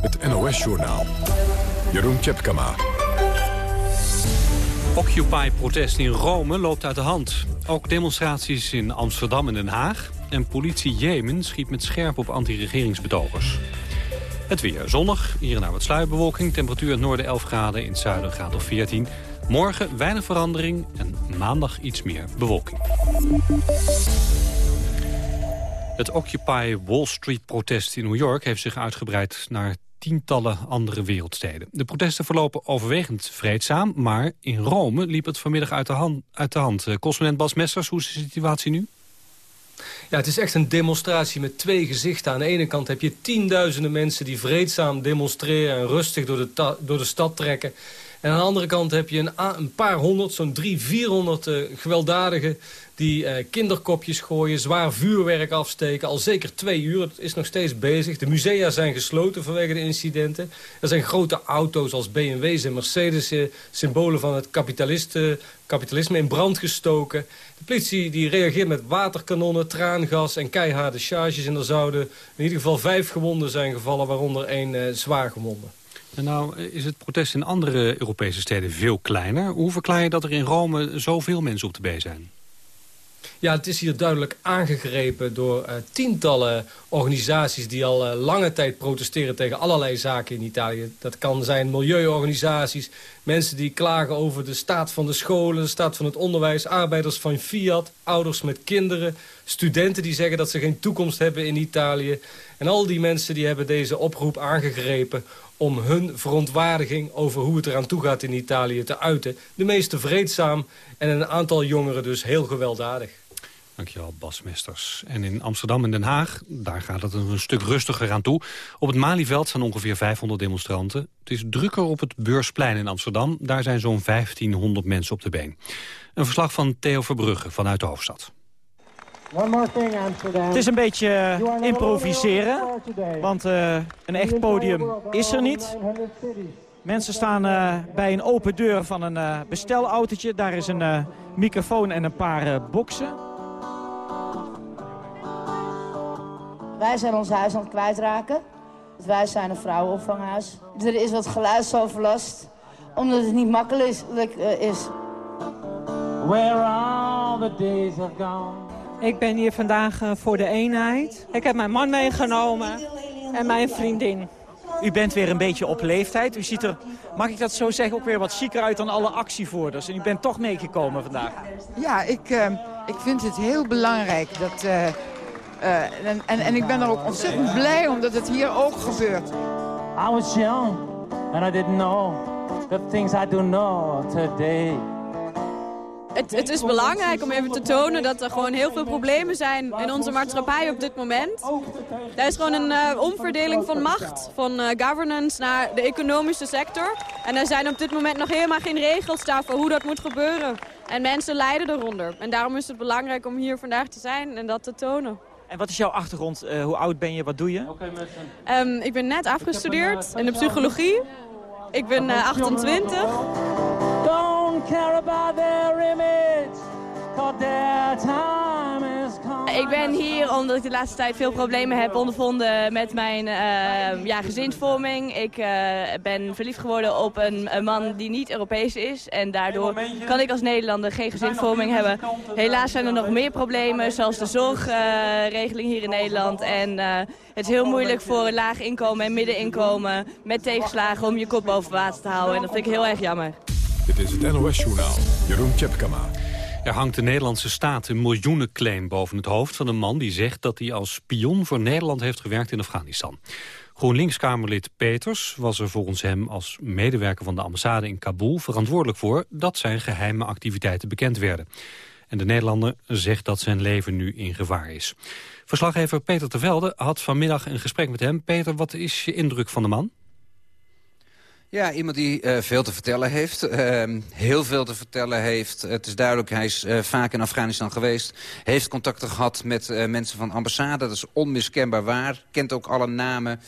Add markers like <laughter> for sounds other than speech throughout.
Het NOS-journaal. Jeroen Tjepkama. Occupy-protest in Rome loopt uit de hand. Ook demonstraties in Amsterdam en Den Haag. En politie Jemen schiet met scherp op anti-regeringsbetogers. Het weer zonnig, hier en daar wat sluierbewolking. Temperatuur in het noorden 11 graden, in het zuiden graad of 14. Morgen weinig verandering en maandag iets meer bewolking. Het Occupy Wall Street-protest in New York heeft zich uitgebreid naar tientallen andere wereldsteden. De protesten verlopen overwegend vreedzaam, maar in Rome liep het vanmiddag uit de hand. Uit de hand. Eh, Bas Mesters, hoe is de situatie nu? Ja, het is echt een demonstratie met twee gezichten. Aan de ene kant heb je tienduizenden mensen die vreedzaam demonstreren... en rustig door de, door de stad trekken. En aan de andere kant heb je een, een paar honderd, zo'n drie, vierhonderd uh, gewelddadigen die uh, kinderkopjes gooien, zwaar vuurwerk afsteken. Al zeker twee uur, het is nog steeds bezig. De musea zijn gesloten vanwege de incidenten. Er zijn grote auto's als BMW's en Mercedes... Eh, symbolen van het kapitalisme in brand gestoken. De politie die reageert met waterkanonnen, traangas en keiharde charges. En er zouden in ieder geval vijf gewonden zijn gevallen, waaronder één uh, zwaar gewonden. En nou is het protest in andere Europese steden veel kleiner. Hoe verklaar je dat er in Rome zoveel mensen op de been zijn? Ja, het is hier duidelijk aangegrepen door uh, tientallen organisaties... die al uh, lange tijd protesteren tegen allerlei zaken in Italië. Dat kan zijn milieuorganisaties, mensen die klagen over de staat van de scholen... de staat van het onderwijs, arbeiders van Fiat, ouders met kinderen... studenten die zeggen dat ze geen toekomst hebben in Italië. En al die mensen die hebben deze oproep aangegrepen om hun verontwaardiging over hoe het eraan toe gaat in Italië te uiten. De meeste vreedzaam en een aantal jongeren dus heel gewelddadig. Dankjewel, Bas Mesters. En in Amsterdam en Den Haag, daar gaat het een stuk rustiger aan toe. Op het Malieveld staan ongeveer 500 demonstranten. Het is drukker op het Beursplein in Amsterdam. Daar zijn zo'n 1500 mensen op de been. Een verslag van Theo Verbrugge vanuit de hoofdstad. Het is een beetje uh, improviseren, want uh, een echt podium is er niet. Mensen staan uh, bij een open deur van een bestelautootje. Daar is een microfoon en een paar boksen. Wij zijn ons huis aan het kwijtraken. Wij zijn een vrouwenopvanghuis. Er is wat geluidsoverlast, omdat het niet makkelijk is. Where all the days have gone. Ik ben hier vandaag eh, voor de eenheid. Ik heb mijn man meegenomen en mijn vriendin. U bent weer een beetje op leeftijd. U ziet er, mag ik dat zo zeggen, ook weer wat chiquer uit dan alle actievoerders. En u bent toch meegekomen vandaag. Ja, ik, uh, ik vind het heel belangrijk. Dat, uh, uh, en, en, en ik ben er ook ontzettend blij om dat het hier ook gebeurt. I was young and I didn't know the things I do know today. Het, het, is belangrijk om even te tonen dat er gewoon heel veel problemen zijn in onze maatschappij op dit moment. Er is gewoon een uh, omverdeling van macht, van uh, governance naar de economische sector. En er zijn op dit moment nog helemaal geen regels daarvoor hoe dat moet gebeuren. En mensen lijden eronder. En daarom is het belangrijk om hier vandaag te zijn en dat te tonen. En wat is jouw achtergrond? Uh, hoe oud ben je? Wat doe je? Um, ik ben net afgestudeerd in de psychologie. Ik ben 28. Don't care about their image, their time is come. Ik ben hier omdat ik de laatste tijd veel problemen heb ondervonden met mijn uh, ja, gezinsvorming. Ik uh, ben verliefd geworden op een, een, man die niet Europees is. En daardoor kan ik als Nederlander geen gezinsvorming hebben. Helaas zijn er nog meer problemen, zoals de zorgregeling hier in Nederland. En uh, het is heel moeilijk voor een laag inkomen en middeninkomen met tegenslagen om je kop boven water te houden. En dat vind ik heel erg jammer. Dit is het NOS-journaal. Jeroen Tjepkama. Er hangt de Nederlandse staat een miljoenenclaim boven het hoofd van een man die zegt dat hij als spion voor Nederland heeft gewerkt in Afghanistan. GroenLinks-Kamerlid Peters was er volgens hem als medewerker van de ambassade in Kabul verantwoordelijk voor dat zijn geheime activiteiten bekend werden. En de Nederlander zegt dat zijn leven nu in gevaar is. Verslaggever Peter Tervelde had vanmiddag een gesprek met hem. Peter, wat is je indruk van de man? Ja, iemand die uh, veel te vertellen heeft. Uh, heel veel te vertellen heeft. Het is duidelijk, hij is uh, vaak in Afghanistan geweest. Heeft contacten gehad met mensen van ambassade. Dat is onmiskenbaar waar. Kent ook alle namen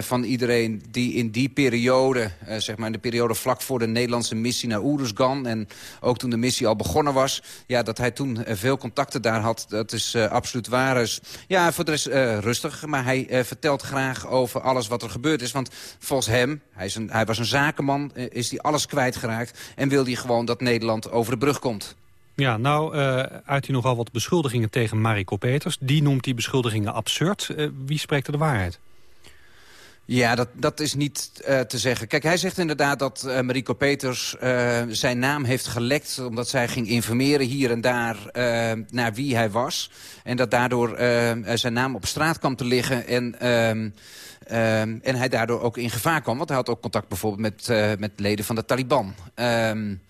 van iedereen die in die periode... zeg maar in de periode vlak voor de Nederlandse missie naar Oeruzgan... en ook toen de missie al begonnen was... ja, dat hij toen veel contacten daar had. Dat is absoluut waar. Dus, ja, voor de rest rustig. Maar hij vertelt graag over alles wat er gebeurd is. Want volgens hem, hij, is een, hij was een zakenman, eh, is hij alles kwijtgeraakt... en wil hij gewoon dat Nederland over de brug komt. Ja, nou uh, uit hij nogal wat beschuldigingen tegen Mariko Peters. Die noemt die beschuldigingen absurd. Uh, wie spreekt er de waarheid? Ja, dat, dat is niet uh, te zeggen. Kijk, hij zegt inderdaad dat uh, Mariko Peters uh, zijn naam heeft gelekt... omdat zij ging informeren hier en daar naar wie hij was. En dat daardoor zijn naam op straat kwam te liggen... en ehm, Um, en hij daardoor ook in gevaar kwam. Want hij had ook contact bijvoorbeeld met, uh, met leden van de Taliban. Um,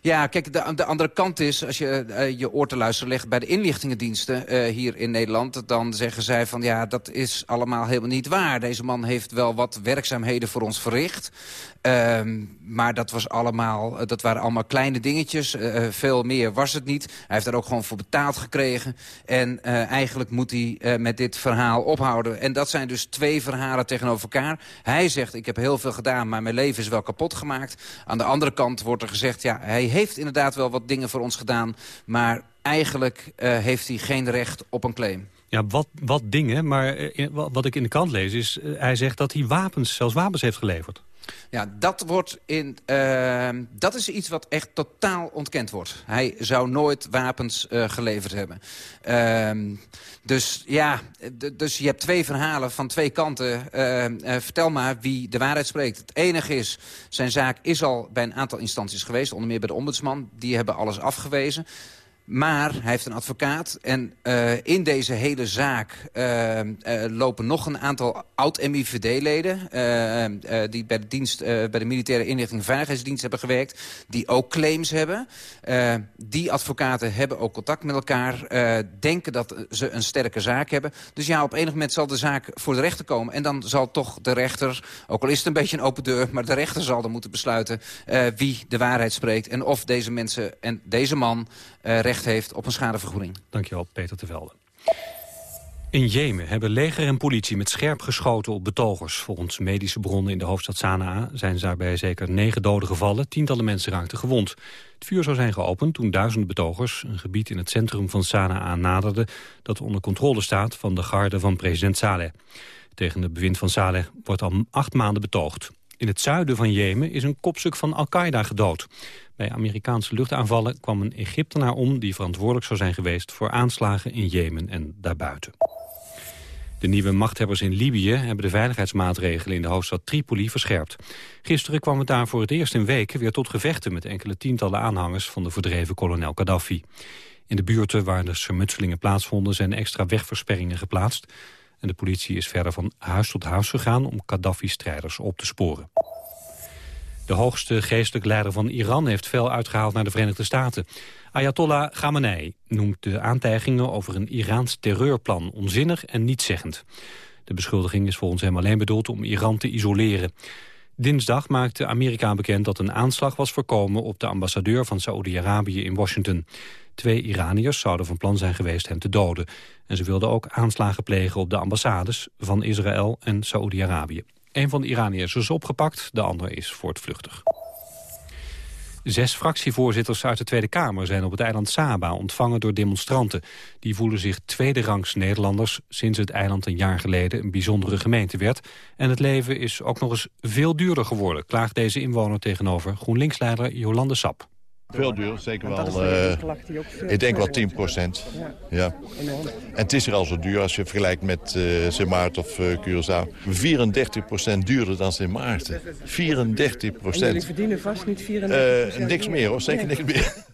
ja, kijk, de, de, andere kant is, als je uh, je oor te luisteren legt bij de inlichtingendiensten uh, hier in Nederland, dan zeggen zij van ja, dat is allemaal helemaal niet waar. Deze man heeft wel wat werkzaamheden voor ons verricht. Um, maar dat, was allemaal, dat waren allemaal kleine dingetjes. Veel meer was het niet. Hij heeft daar ook gewoon voor betaald gekregen. En eigenlijk moet hij met dit verhaal ophouden. En dat zijn dus twee verhalen tegenover elkaar. Hij zegt, ik heb heel veel gedaan, maar mijn leven is wel kapot gemaakt. Aan de andere kant wordt er gezegd, ja, hij heeft inderdaad wel wat dingen voor ons gedaan... maar eigenlijk uh, heeft hij geen recht op een claim. Ja, wat, wat dingen, maar in, wat ik in de krant lees is... Uh, hij zegt dat hij wapens, zelfs wapens heeft geleverd. Ja, dat, wordt in, uh, dat is iets wat echt totaal ontkend wordt. Hij zou nooit wapens uh, geleverd hebben. Uh, dus ja, dus je hebt twee verhalen van twee kanten. Uh, vertel maar wie de waarheid spreekt. Het enige is, zijn zaak is al bij een aantal instanties geweest. Onder meer bij de ombudsman. Die hebben alles afgewezen. Maar hij heeft een advocaat en uh, in deze hele zaak uh, uh, lopen nog een aantal oud-MIVD-leden... die bij de, dienst, bij de militaire inrichting en veiligheidsdienst hebben gewerkt... die ook claims hebben. die advocaten hebben ook contact met elkaar, denken dat ze een sterke zaak hebben. Dus ja, op enig moment zal de zaak voor de rechter komen. En dan zal toch de rechter, ook al is het een beetje een open deur... maar de rechter zal dan moeten besluiten wie de waarheid spreekt... en of deze mensen en deze man recht heeft op een schadevergoeding. Dankjewel, Peter Tevelde. In Jemen hebben leger en politie met scherp geschoten op betogers. Volgens medische bronnen in de hoofdstad Sanaa zijn daarbij zeker negen doden gevallen. Tientallen mensen raakten gewond. Het vuur zou zijn geopend toen duizenden betogers een gebied in het centrum van Sanaa naderden... dat onder controle staat van de garde van president Saleh. Tegen het bewind van Saleh wordt al acht maanden betoogd. In het zuiden van Jemen is een kopstuk van Al-Qaeda gedood. Bij Amerikaanse luchtaanvallen kwam een Egyptenaar om... die verantwoordelijk zou zijn geweest voor aanslagen in Jemen en daarbuiten. De nieuwe machthebbers in Libië hebben de veiligheidsmaatregelen in de hoofdstad Tripoli verscherpt. Gisteren kwam het daar voor het eerst in weken weer tot gevechten met enkele tientallen aanhangers van de verdreven kolonel Gaddafi. In de buurten waar de schermutselingen plaatsvonden zijn extra wegversperringen geplaatst. En de politie is verder van huis tot huis gegaan om Gaddafi-strijders op te sporen. De hoogste geestelijk leider van Iran heeft veel uitgehaald naar de Verenigde Staten. Ayatollah Khamenei noemt de aantijgingen over een Iraans terreurplan onzinnig en nietszeggend. De beschuldiging is volgens hem alleen bedoeld om Iran te isoleren. Dinsdag maakte Amerika bekend dat een aanslag was voorkomen op de ambassadeur van Saoedi-Arabië in Washington. Twee Iraniërs zouden van plan zijn geweest hem te doden. En ze wilden ook aanslagen plegen op de ambassades van Israël en Saoedi-Arabië. Een van de Iraniërs is opgepakt, de ander is voortvluchtig. Zes fractievoorzitters uit de Tweede Kamer zijn op het eiland Saba ontvangen door demonstranten. Die voelen zich tweederangs Nederlanders sinds het eiland een jaar geleden een bijzondere gemeente werd. En het leven is ook nog eens veel duurder geworden, klaagt deze inwoner tegenover GroenLinks-leider Jolande Sap. Veel duur, zeker wel. Uh, ik denk wel 10 procent. Ja. En het is er al zo duur als je vergelijkt met uh, Sint Maarten of uh, Curaçao. 34 procent duurder dan Sint Maarten. 34 procent. En jullie verdienen vast niet 34 procent Niks meer hoor, zeker nee. niks meer.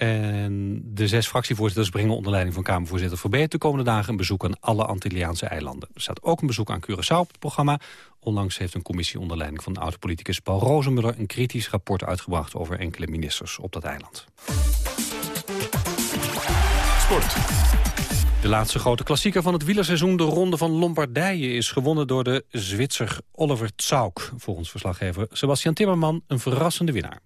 En de zes fractievoorzitters brengen onder leiding van Kamervoorzitter Verbeet... de komende dagen een bezoek aan alle Antilliaanse eilanden. Er staat ook een bezoek aan Curaçao op het programma. Onlangs heeft een commissie onder leiding van de oud-politicus Paul Rozenmuller... een kritisch rapport uitgebracht over enkele ministers op dat eiland. Sport. De laatste grote klassieker van het wielerseizoen, de Ronde van Lombardije... is gewonnen door de Zwitser Oliver Tsauk. Volgens verslaggever Sebastian Timmerman een verrassende winnaar.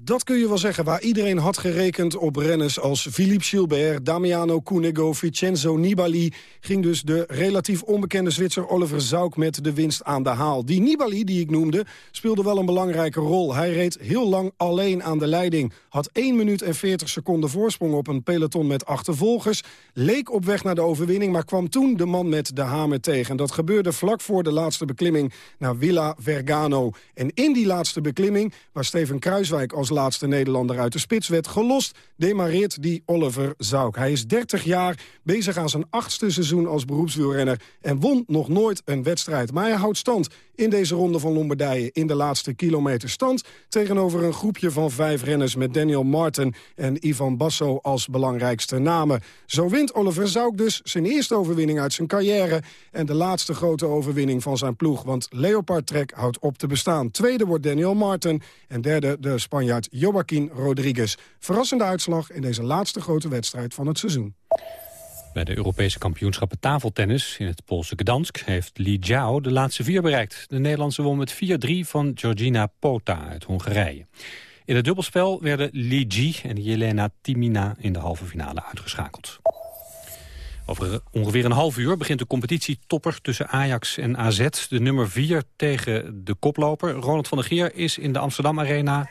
Dat kun je wel zeggen, waar iedereen had gerekend op renners als Philippe Gilbert, Damiano Cunego, Vincenzo Nibali, ging dus de relatief onbekende Zwitser Oliver Zauk met de winst aan de haal. Die Nibali, die ik noemde, speelde wel een belangrijke rol. Hij reed heel lang alleen aan de leiding, had 1 minuut en 40 seconden voorsprong op een peloton met achtervolgers, leek op weg naar de overwinning, maar kwam toen de man met de hamer tegen. En dat gebeurde vlak voor de laatste beklimming naar Villa Vergano. En in die laatste beklimming, waar Steven Kruiswijk als laatste Nederlander uit de spits werd gelost... demareert die Oliver Zauk. Hij is 30 jaar, bezig aan zijn achtste seizoen als beroepswielrenner... en won nog nooit een wedstrijd. Maar hij houdt stand in deze ronde van Lombardije... in de laatste kilometer stand tegenover een groepje van vijf renners... met Daniel Martin en Ivan Basso als belangrijkste namen. Zo wint Oliver Zauk dus zijn eerste overwinning uit zijn carrière... en de laatste grote overwinning van zijn ploeg. Want Leopard Trek houdt op te bestaan. Tweede wordt Daniel Martin en derde de Spanjaard Joaquin Rodriguez. Verrassende uitslag in deze laatste grote wedstrijd van het seizoen. Bij de Europese kampioenschappen tafeltennis in het Poolse Gdansk... heeft Li Jiao de laatste vier bereikt. De Nederlandse won met 4-3 van Georgina Pota uit Hongarije. In het dubbelspel werden Li Ji en Jelena Timina in de halve finale uitgeschakeld. Over ongeveer een half uur begint de competitietopper tussen Ajax en AZ. De nummer 4 tegen de koploper. Ronald van der Geer is in de Amsterdam Arena.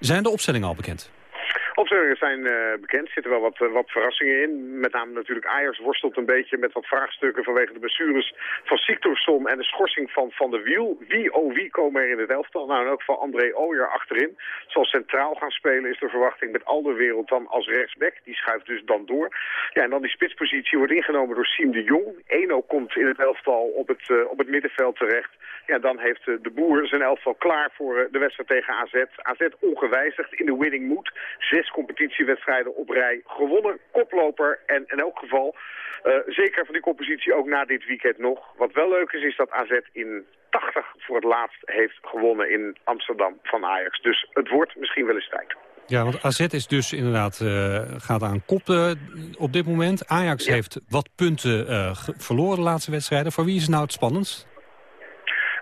Zijn de opstellingen al bekend? Opstellingen zijn uh, bekend. Er zitten wel wat, uh, wat verrassingen in. Met name natuurlijk Ajax worstelt een beetje met wat vraagstukken vanwege de blessures van Siktorsson en de schorsing van Van de Wiel. Wie, oh wie komen er in het elftal? Nou, in elk geval André Ooyer achterin. Zal centraal gaan spelen is de verwachting met Alderwereld dan als rechtsback. Die schuift dus dan door. Ja, en dan die spitspositie wordt ingenomen door Siem de Jong. Eno komt in het elftal op het, uh, op het middenveld terecht. Ja, dan heeft de Boer zijn elftal klaar voor de wedstrijd tegen AZ. AZ ongewijzigd in de winning mood. Zes competitiewedstrijden op rij gewonnen. Koploper en in elk geval uh, zeker van die compositie ook na dit weekend nog. Wat wel leuk is, is dat AZ in 80 voor het laatst heeft gewonnen in Amsterdam van Ajax. Dus het wordt misschien wel eens tijd. Ja, want AZ is dus inderdaad, uh, gaat aan kop uh, op dit moment. Ajax ja. heeft wat punten verloren de laatste wedstrijden. Voor wie is het nou het spannendst?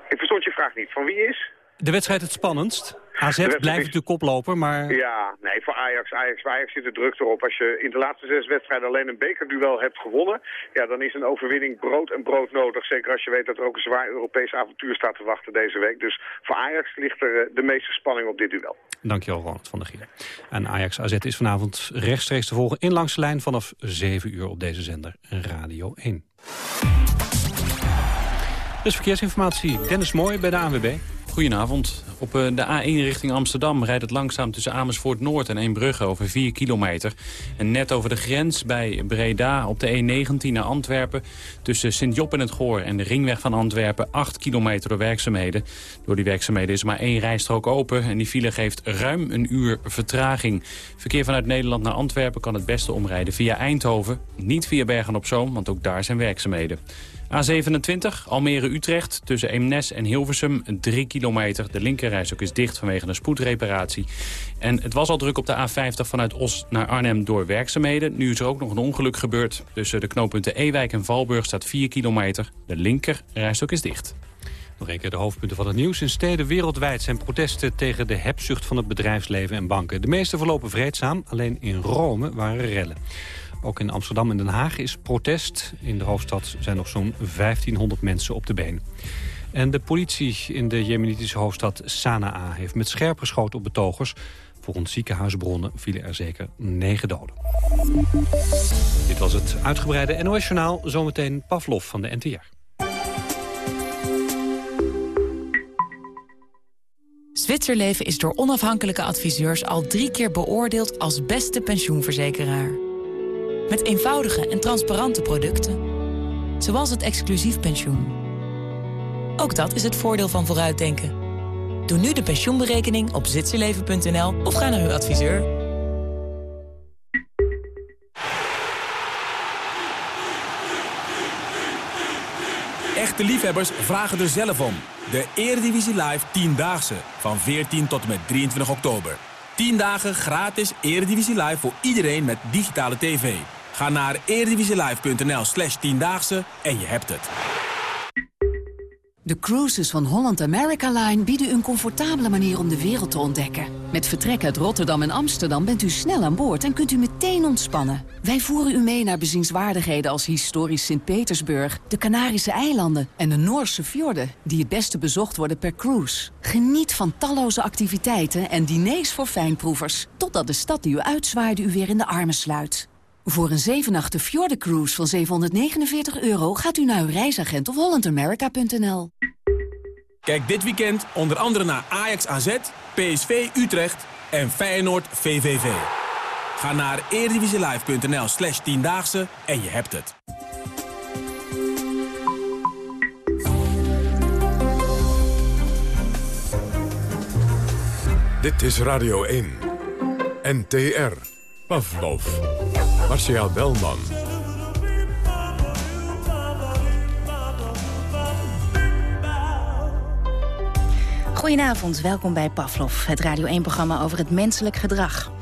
Ik verstond je vraag niet. Van wie is? De wedstrijd het spannendst? AZ blijft natuurlijk koploper, maar... Ja, nee, voor Ajax, Ajax, Ajax zit de druk erop. Als je in de laatste zes wedstrijden alleen een bekerduel hebt gewonnen... ja, dan is een overwinning brood en brood nodig. Zeker als je weet dat er ook een zwaar Europees avontuur staat te wachten deze week. Dus voor Ajax ligt er de meeste spanning op dit duel. Dankjewel, Ronald van der Gier. En Ajax AZ is vanavond rechtstreeks te volgen in langs de lijn... vanaf 7 uur op deze zender Radio 1. Dus verkeersinformatie. Dennis Mooi bij de ANWB. Goedenavond. Op de A1 richting Amsterdam rijdt het langzaam tussen Amersfoort Noord en Eembrugge over 4 kilometer. En net over de grens bij Breda op de E19 naar Antwerpen tussen Sint-Job en het Goor en de ringweg van Antwerpen 8 kilometer werkzaamheden. Door die werkzaamheden is maar één rijstrook open en die file geeft ruim een uur vertraging. Verkeer vanuit Nederland naar Antwerpen kan het beste omrijden via Eindhoven, niet via Bergen-op-Zoom, want ook daar zijn werkzaamheden. A27, Almere-Utrecht, tussen Eemnes en Hilversum, 3 kilometer. De linkerreis ook is dicht vanwege een spoedreparatie. En het was al druk op de A50 vanuit Os naar Arnhem door werkzaamheden. Nu is er ook nog een ongeluk gebeurd. Tussen de knooppunten Ewijk en Valburg staat 4 kilometer. De linkerreis is dicht. Nog een keer de hoofdpunten van het nieuws. In steden wereldwijd zijn protesten tegen de hebzucht van het bedrijfsleven en banken. De meeste verlopen vreedzaam, alleen in Rome waren rellen. Ook in Amsterdam en Den Haag is protest. In de hoofdstad zijn nog zo'n 1500 mensen op de been. En de politie in de jemenitische hoofdstad Sanaa heeft met scherp geschoten op betogers. Volgens ziekenhuisbronnen vielen er zeker negen doden. Dit was het uitgebreide NOS-journaal. Zometeen Pavlov van de NTR. Zwitserleven is door onafhankelijke adviseurs al drie keer beoordeeld als beste pensioenverzekeraar. Met eenvoudige en transparante producten. Zoals het exclusief pensioen. Ook dat is het voordeel van vooruitdenken. Doe nu de pensioenberekening op zwitserleven.nl of ga naar uw adviseur. Echte liefhebbers vragen er zelf om. De Eredivisie Live 10-daagse van 14 tot en met 23 oktober. 10 dagen gratis Eredivisie Live voor iedereen met digitale tv. Ga naar eredivisielive.nl slash tiendaagse en je hebt het. De cruises van Holland America Line bieden een comfortabele manier om de wereld te ontdekken. Met vertrek uit Rotterdam en Amsterdam bent u snel aan boord en kunt u meteen ontspannen. Wij voeren u mee naar bezienswaardigheden als historisch Sint-Petersburg, de Canarische eilanden en de Noorse fjorden, die het beste bezocht worden per cruise. Geniet van talloze activiteiten en diners voor fijnproevers, totdat de stad die u uitzwaaide u weer in de armen sluit. Voor een 7 nachten Cruise van 749 euro gaat u naar uw reisagent of hollandamerica.nl. Kijk dit weekend onder andere naar Ajax AZ, PSV Utrecht en Feyenoord VVV. Ga naar eredivisielive.nl slash tiendaagse en je hebt het. Dit is Radio 1. NTR. Pavlov. Marcia Belman. Goedenavond, welkom bij Pavlov, het Radio 1-programma over het menselijk gedrag.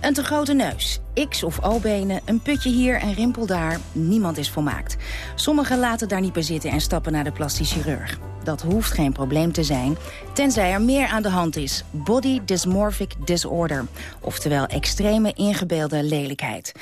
Een te grote neus, X- of O-benen, een putje hier en rimpel daar. Niemand is volmaakt. Sommigen laten daar niet bij zitten en stappen naar de plastisch chirurg. Dat hoeft geen probleem te zijn, tenzij er meer aan de hand is. Body dysmorphic disorder, oftewel extreme ingebeelde lelijkheid.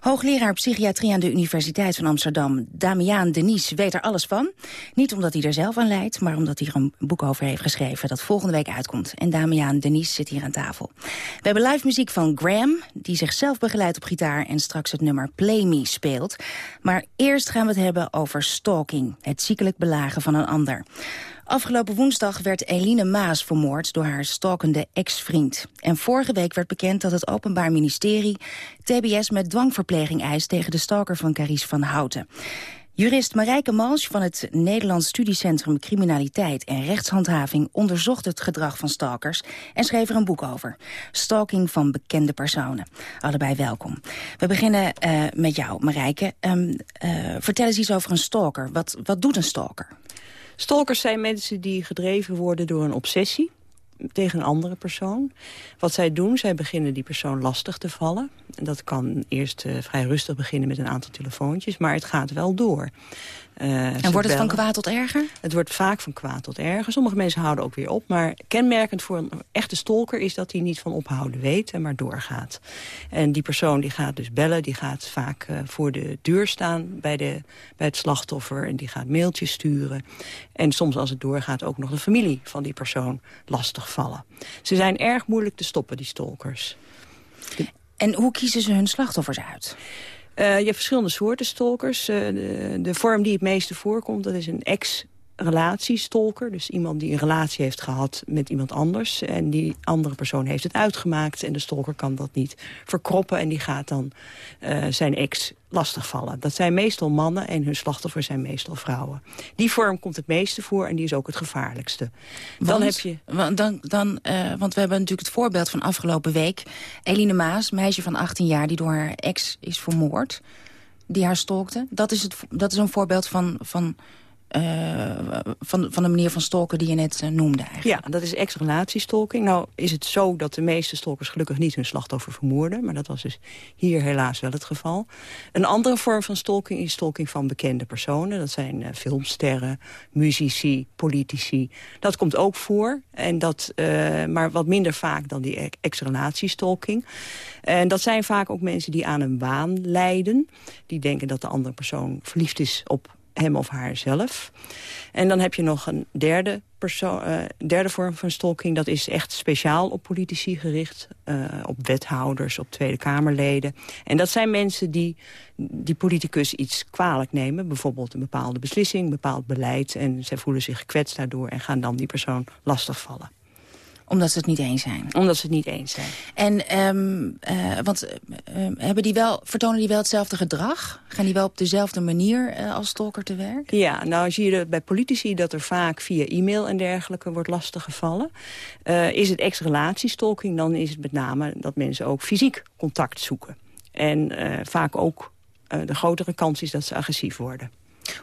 Hoogleraar psychiatrie aan de Universiteit van Amsterdam, Damiaan Denies, weet er alles van. Niet omdat hij er zelf aan leidt, maar omdat hij er een boek over heeft geschreven... dat volgende week uitkomt. En Damiaan Denies zit hier aan tafel. We hebben live muziek van Graham, die zichzelf begeleidt op gitaar... en straks het nummer Play Me speelt. Maar eerst gaan we het hebben over stalking, het ziekelijk belagen van een ander. Afgelopen woensdag werd Eline Maas vermoord door haar stalkende ex-vriend. En vorige week werd bekend dat het Openbaar Ministerie TBS met dwangverpleging eist tegen de stalker van Caries van Houten. Jurist Marijke Mals van het Nederlands Studiecentrum Criminaliteit en Rechtshandhaving onderzocht het gedrag van stalkers en schreef er een boek over. Stalking van bekende personen. Allebei welkom. We beginnen uh, met jou, Marijke. Um, uh, vertel eens iets over een stalker. Wat, wat doet een stalker? Stalkers zijn mensen die gedreven worden door een obsessie tegen een andere persoon. Wat zij doen, zij beginnen die persoon lastig te vallen. En dat kan eerst uh, vrij rustig beginnen met een aantal telefoontjes, maar het gaat wel door. Uh, en wordt het van kwaad tot erger? Het wordt vaak van kwaad tot erger. Sommige mensen houden ook weer op. Maar kenmerkend voor een echte stalker is dat hij niet van ophouden weet en maar doorgaat. En die persoon die gaat dus bellen, die gaat vaak uh, voor de deur staan bij, de, bij het slachtoffer. En die gaat mailtjes sturen. En soms als het doorgaat ook nog de familie van die persoon lastigvallen. Ze zijn erg moeilijk te stoppen, die stalkers. En hoe kiezen ze hun slachtoffers uit? Uh, je hebt verschillende soorten stalkers. Uh, de, de, vorm die het meeste voorkomt, dat is een ex relatiestalker. Dus iemand die een relatie heeft gehad met iemand anders. En die andere persoon heeft het uitgemaakt. En de stalker kan dat niet verkroppen. En die gaat dan uh, zijn ex lastigvallen. Dat zijn meestal mannen en hun slachtoffers zijn meestal vrouwen. Die vorm komt het meeste voor en die is ook het gevaarlijkste. Want, dan heb je... Dan, dan, uh, want we hebben natuurlijk het voorbeeld van afgelopen week. Eline Maas, meisje van 18 jaar die door haar ex is vermoord. Die haar stalkte. Dat is, het, dat is een voorbeeld van... van uh, van, van de manier van stalken die je net uh, noemde eigenlijk. Ja, dat is ex-relatiestalking. Nou is het zo dat de meeste stalkers gelukkig niet hun slachtoffer vermoorden. Maar dat was dus hier helaas wel het geval. Een andere vorm van stalking is stalking van bekende personen. Dat zijn uh, filmsterren, muzici, politici. Dat komt ook voor. En dat, maar wat minder vaak dan die ex-relatiestalking. En dat zijn vaak ook mensen die aan een waan lijden. Die denken dat de andere persoon verliefd is op hem of haar zelf. En dan heb je nog een derde, persoon, uh, derde vorm van stalking. Dat is echt speciaal op politici gericht. Uh, op wethouders, op Tweede Kamerleden. En dat zijn mensen die die politicus iets kwalijk nemen. Bijvoorbeeld een bepaalde beslissing, bepaald beleid. En zij voelen zich gekwetst daardoor en gaan dan die persoon lastigvallen omdat ze het niet eens zijn. Omdat ze het niet eens zijn. En, um, uh, want uh, hebben die wel, vertonen die wel hetzelfde gedrag? Gaan die wel op dezelfde manier uh, als stalker te werk? Ja, nou zie je bij politici dat er vaak via e-mail en dergelijke wordt lastiggevallen. is het ex-relatiestalking, dan is het met name dat mensen ook fysiek contact zoeken. En vaak ook de grotere kans is dat ze agressief worden.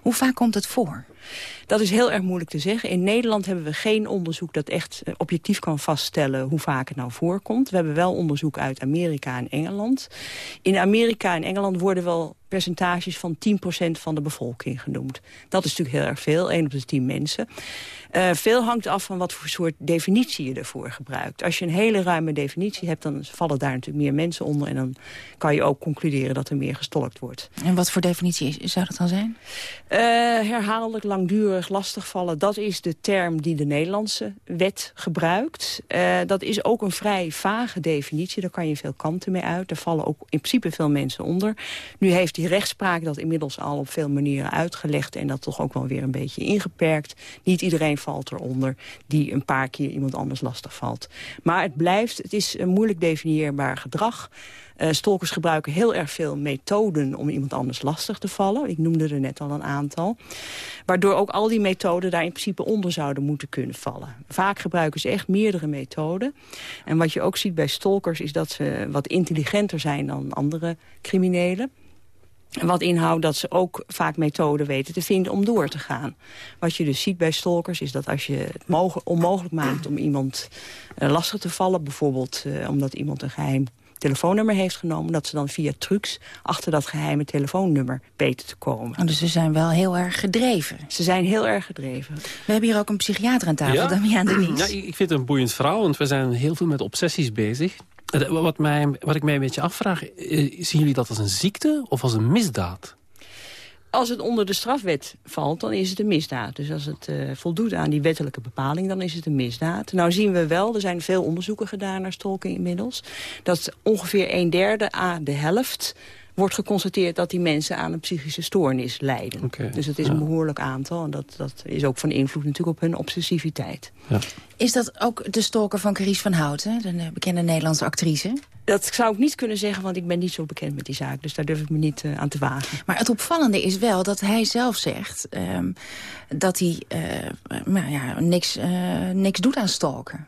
Hoe vaak komt het voor? Dat is heel erg moeilijk te zeggen. In Nederland hebben we geen onderzoek dat echt eh, objectief kan vaststellen hoe vaak het nou voorkomt. We hebben wel onderzoek uit Amerika en Engeland. In Amerika en Engeland worden wel percentages van 10% van de bevolking genoemd. Dat is natuurlijk heel erg veel, 1 op de 10 mensen. Uh, veel hangt af van wat voor soort definitie je ervoor gebruikt. Als je een hele ruime definitie hebt, dan vallen daar natuurlijk meer mensen onder... en dan kan je ook concluderen dat er meer gestolkt wordt. En wat voor definitie zou dat dan zijn? Uh, herhaaldelijk, langdurig, lastigvallen, dat is de term die de Nederlandse wet gebruikt. Uh, dat is ook een vrij vage definitie, daar kan je veel kanten mee uit. Daar vallen ook in principe veel mensen onder. Nu heeft die rechtspraak dat inmiddels al op veel manieren uitgelegd... en dat toch ook wel weer een beetje ingeperkt. Niet iedereen valt eronder die een paar keer iemand anders lastig valt. Maar het blijft, het is een moeilijk definieerbaar gedrag... Uh, stalkers gebruiken heel erg veel methoden om iemand anders lastig te vallen. Ik noemde er net al een aantal. Waardoor ook al die methoden daar in principe onder zouden moeten kunnen vallen. Vaak gebruiken ze echt meerdere methoden. En wat je ook ziet bij stalkers is dat ze wat intelligenter zijn dan andere criminelen. Wat inhoudt dat ze ook vaak methoden weten te vinden om door te gaan. Wat je dus ziet bij stalkers is dat als je het onmogelijk maakt om iemand uh, lastig te vallen... bijvoorbeeld uh, omdat iemand een geheim telefoonnummer heeft genomen... dat ze dan via trucs achter dat geheime telefoonnummer weten te komen. Oh, dus ze zijn wel heel erg gedreven. Ze zijn heel erg gedreven. We hebben hier ook een psychiater aan tafel, ja? Damian Denies. Ja, ik vind het een boeiend verhaal, want we zijn heel veel met obsessies bezig. Eh, wat, mij, wat ik mij een beetje afvraag, eh, zien jullie dat als een ziekte of als een misdaad? Als het onder de strafwet valt, dan is het een misdaad. Dus als het uh, voldoet aan die wettelijke bepaling, dan is het een misdaad. Nou zien we wel, er zijn veel onderzoeken gedaan naar stalking inmiddels... dat ongeveer een derde à de helft wordt geconstateerd dat die mensen aan een psychische stoornis lijden. Okay, dus het is een behoorlijk aantal. En dat, dat is ook van invloed natuurlijk op hun obsessiviteit. Ja. Is dat ook de stalker van Carice van Houten, de bekende Nederlandse actrice? Dat zou ik niet kunnen zeggen, want ik ben niet zo bekend met die zaak. Dus daar durf ik me niet uh, aan te wagen. Maar het opvallende is wel dat hij zelf zegt... Um, dat hij uh, nou ja, niks, uh, niks doet aan stalken.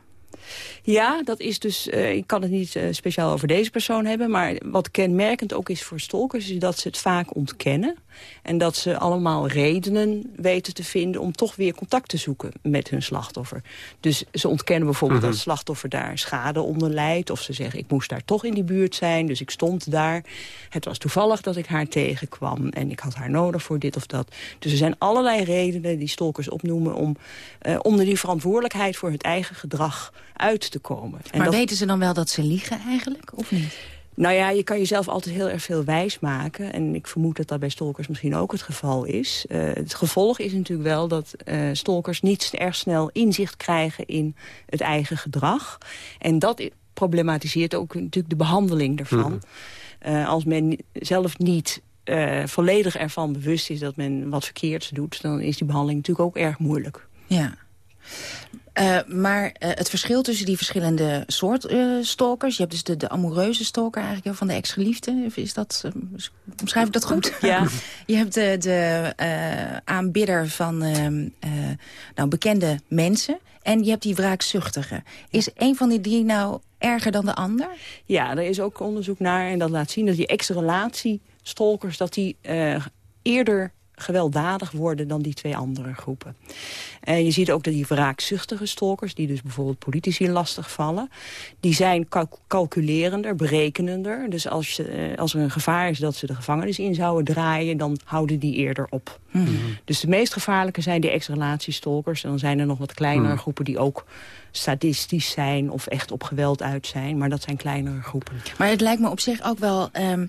Ja, dat is dus, uh, ik kan het niet uh, speciaal over deze persoon hebben... maar wat kenmerkend ook is voor stalkers... is dat ze het vaak ontkennen. En dat ze allemaal redenen weten te vinden om toch weer contact te zoeken met hun slachtoffer. Dus ze ontkennen bijvoorbeeld dat het slachtoffer daar schade onder leidt. Of ze zeggen, ik moest daar toch in die buurt zijn, dus ik stond daar. Het was toevallig dat ik haar tegenkwam en ik had haar nodig voor dit of dat. Dus er zijn allerlei redenen die stalkers opnoemen om uh, onder die verantwoordelijkheid voor het eigen gedrag uit te komen. En maar dat... weten ze dan wel dat ze liegen eigenlijk, of niet? Nou ja, je kan jezelf altijd heel erg veel wijs maken. En ik vermoed dat dat bij stalkers misschien ook het geval is. Uh, het gevolg is natuurlijk wel dat uh, stalkers niet erg snel inzicht krijgen in het eigen gedrag. En dat problematiseert ook natuurlijk de behandeling ervan. Mm. Uh, als men zelf niet volledig ervan bewust is dat men wat verkeerds doet... dan is die behandeling natuurlijk ook erg moeilijk. Ja. Uh, maar uh, het verschil tussen die verschillende soort uh, stalkers... je hebt dus de, de amoureuze stalker eigenlijk van de ex-geliefde. Is dat, beschrijf ik dat goed? <laughs> Ja. je hebt de, de aanbidder van ehm, nou, bekende mensen... en je hebt die wraakzuchtige. Is een van die drie nou erger dan de ander? Ja, er is ook onderzoek naar en dat laat zien dat die ex-relatie stalkers... dat die eerder gewelddadig worden dan die twee andere groepen. En je ziet ook dat die wraakzuchtige stalkers, die dus bijvoorbeeld politici lastig vallen, die zijn calculerender, berekenender. Dus als, uh, als er een gevaar is dat ze de gevangenis in zouden draaien, dan houden die eerder op. Mm -hmm. Dus de meest gevaarlijke zijn die ex-relatiestalkers. En dan zijn er nog wat kleinere mm. groepen die ook sadistisch zijn of echt op geweld uit zijn. Maar dat zijn kleinere groepen. Maar het lijkt me op zich ook wel... Um,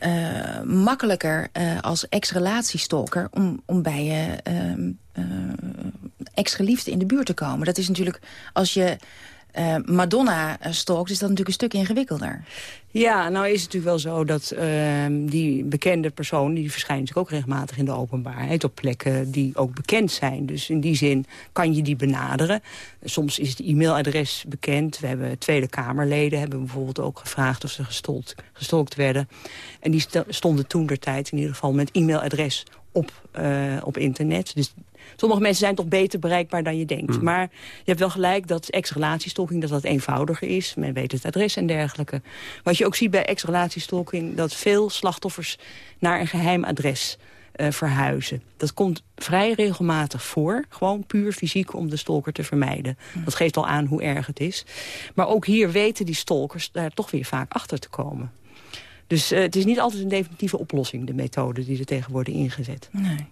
uh, makkelijker uh, als ex-relatiestalker om, om bij je uh, ex-geliefde in de buurt te komen. Dat is natuurlijk, als je uh, Madonna stalkt, is dat natuurlijk een stuk ingewikkelder. Ja, nou is het natuurlijk wel zo dat uh, die bekende persoon... die verschijnt natuurlijk ook regelmatig in de openbaarheid... op plekken die ook bekend zijn. Dus in die zin kan je die benaderen. Soms is het e-mailadres bekend. We hebben Tweede Kamerleden hebben bijvoorbeeld ook gevraagd... of ze gestolkt, gestolkt werden. En die stonden toen der tijd in ieder geval met e-mailadres op, uh, op internet. Dus sommige mensen zijn toch beter bereikbaar dan je denkt. Mm. Maar je hebt wel gelijk dat ex-relatiestalking dat dat eenvoudiger is. Men weet het adres en dergelijke. Wat je ook ziet bij ex-relatiestalking... dat veel slachtoffers naar een geheim adres eh, verhuizen. Dat komt vrij regelmatig voor. Gewoon puur fysiek om de stalker te vermijden. Dat geeft al aan hoe erg het is. Maar ook hier weten die stalkers daar toch weer vaak achter te komen. Dus uh, het is niet altijd een definitieve oplossing, de methode die er tegen worden ingezet. Nee.